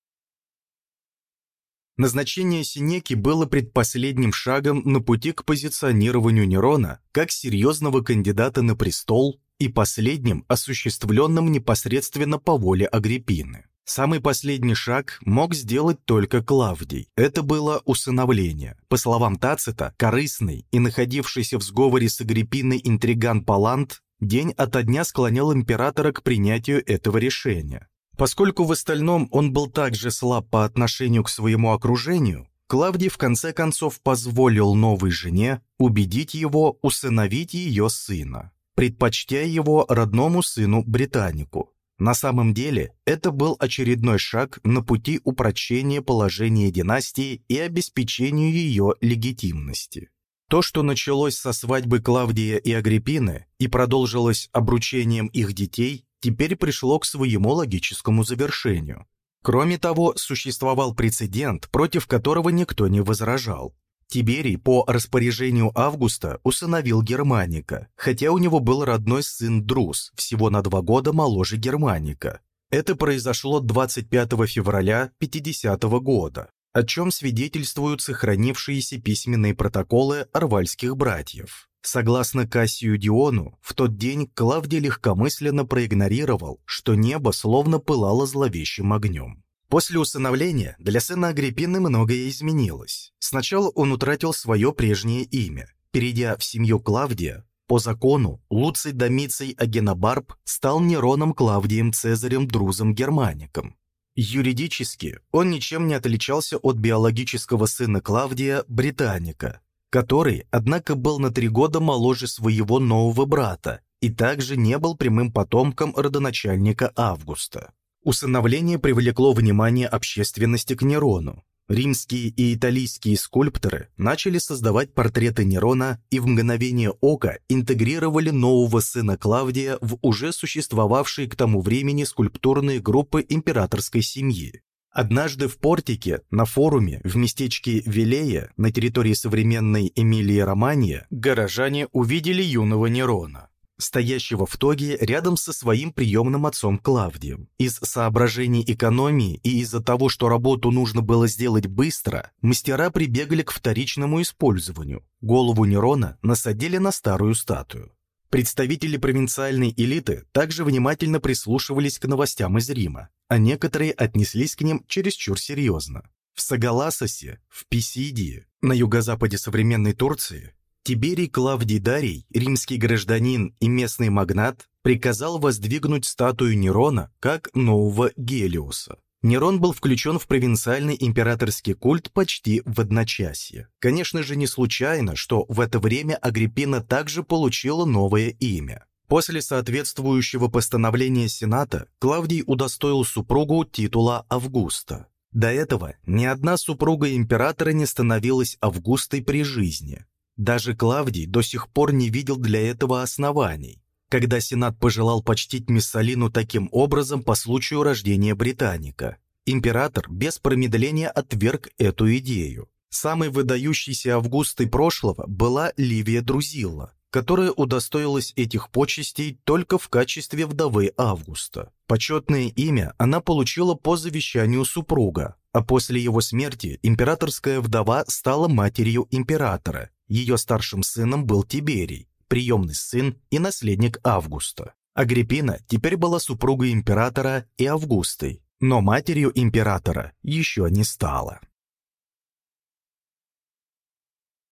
S1: Назначение Синеки было предпоследним шагом на пути к позиционированию Нерона как серьезного кандидата на престол и последним осуществленным непосредственно по воле Агриппины. Самый последний шаг мог сделать только Клавдий. Это было усыновление. По словам Тацита, корыстный и находившийся в сговоре с Агриппиной интриган Палант день ото дня склонял императора к принятию этого решения. Поскольку в остальном он был также слаб по отношению к своему окружению, Клавдий в конце концов позволил новой жене убедить его усыновить ее сына. предпочтя его родному сыну Британику. На самом деле, это был очередной шаг на пути упрочения положения династии и обеспечению ее легитимности. То, что началось со свадьбы Клавдия и Агриппины и продолжилось обручением их детей, теперь пришло к своему логическому завершению. Кроме того, существовал прецедент, против которого никто не возражал. Тиберий по распоряжению Августа усыновил Германика, хотя у него был родной сын Друз, всего на два года моложе Германика. Это произошло 25 февраля 50 года, о чем свидетельствуют сохранившиеся письменные протоколы арвальских братьев. Согласно Кассию Диону, в тот день Клавдий легкомысленно проигнорировал, что небо словно пылало зловещим огнем. После усыновления для сына Агриппины многое изменилось. Сначала он утратил свое прежнее имя. Перейдя в семью Клавдия, по закону Луций Домиций Агенобарб стал Нероном Клавдием Цезарем Друзом Германиком. Юридически он ничем не отличался от биологического сына Клавдия Британика, который, однако, был на три года моложе своего нового брата и также не был прямым потомком родоначальника Августа. Усыновление привлекло внимание общественности к Нерону. Римские и итальянские скульпторы начали создавать портреты Нерона и в мгновение ока интегрировали нового сына Клавдия в уже существовавшие к тому времени скульптурные группы императорской семьи. Однажды в портике, на форуме, в местечке Вилея, на территории современной Эмилии-Романья, горожане увидели юного Нерона стоящего в тоге рядом со своим приемным отцом Клавдием. Из соображений экономии и из-за того, что работу нужно было сделать быстро, мастера прибегали к вторичному использованию. Голову Нерона насадили на старую статую. Представители провинциальной элиты также внимательно прислушивались к новостям из Рима, а некоторые отнеслись к ним чересчур серьезно. В Сагаласосе, в Писидии, на юго-западе современной Турции, Тиберий Клавдий Дарий, римский гражданин и местный магнат, приказал воздвигнуть статую Нерона как нового Гелиуса. Нерон был включен в провинциальный императорский культ почти в одночасье. Конечно же, не случайно, что в это время Агриппина также получила новое имя. После соответствующего постановления Сената Клавдий удостоил супругу титула Августа. До этого ни одна супруга императора не становилась Августой при жизни. Даже Клавдий до сих пор не видел для этого оснований, когда Сенат пожелал почтить Миссалину таким образом по случаю рождения Британика. Император без промедления отверг эту идею. Самой выдающейся Августой прошлого была Ливия Друзилла, которая удостоилась этих почестей только в качестве вдовы Августа. Почетное имя она получила по завещанию супруга, а после его смерти императорская вдова стала матерью императора ее старшим сыном был Тиберий, приемный сын и наследник Августа. Агриппина теперь была супругой императора и Августой, но матерью императора еще не стала.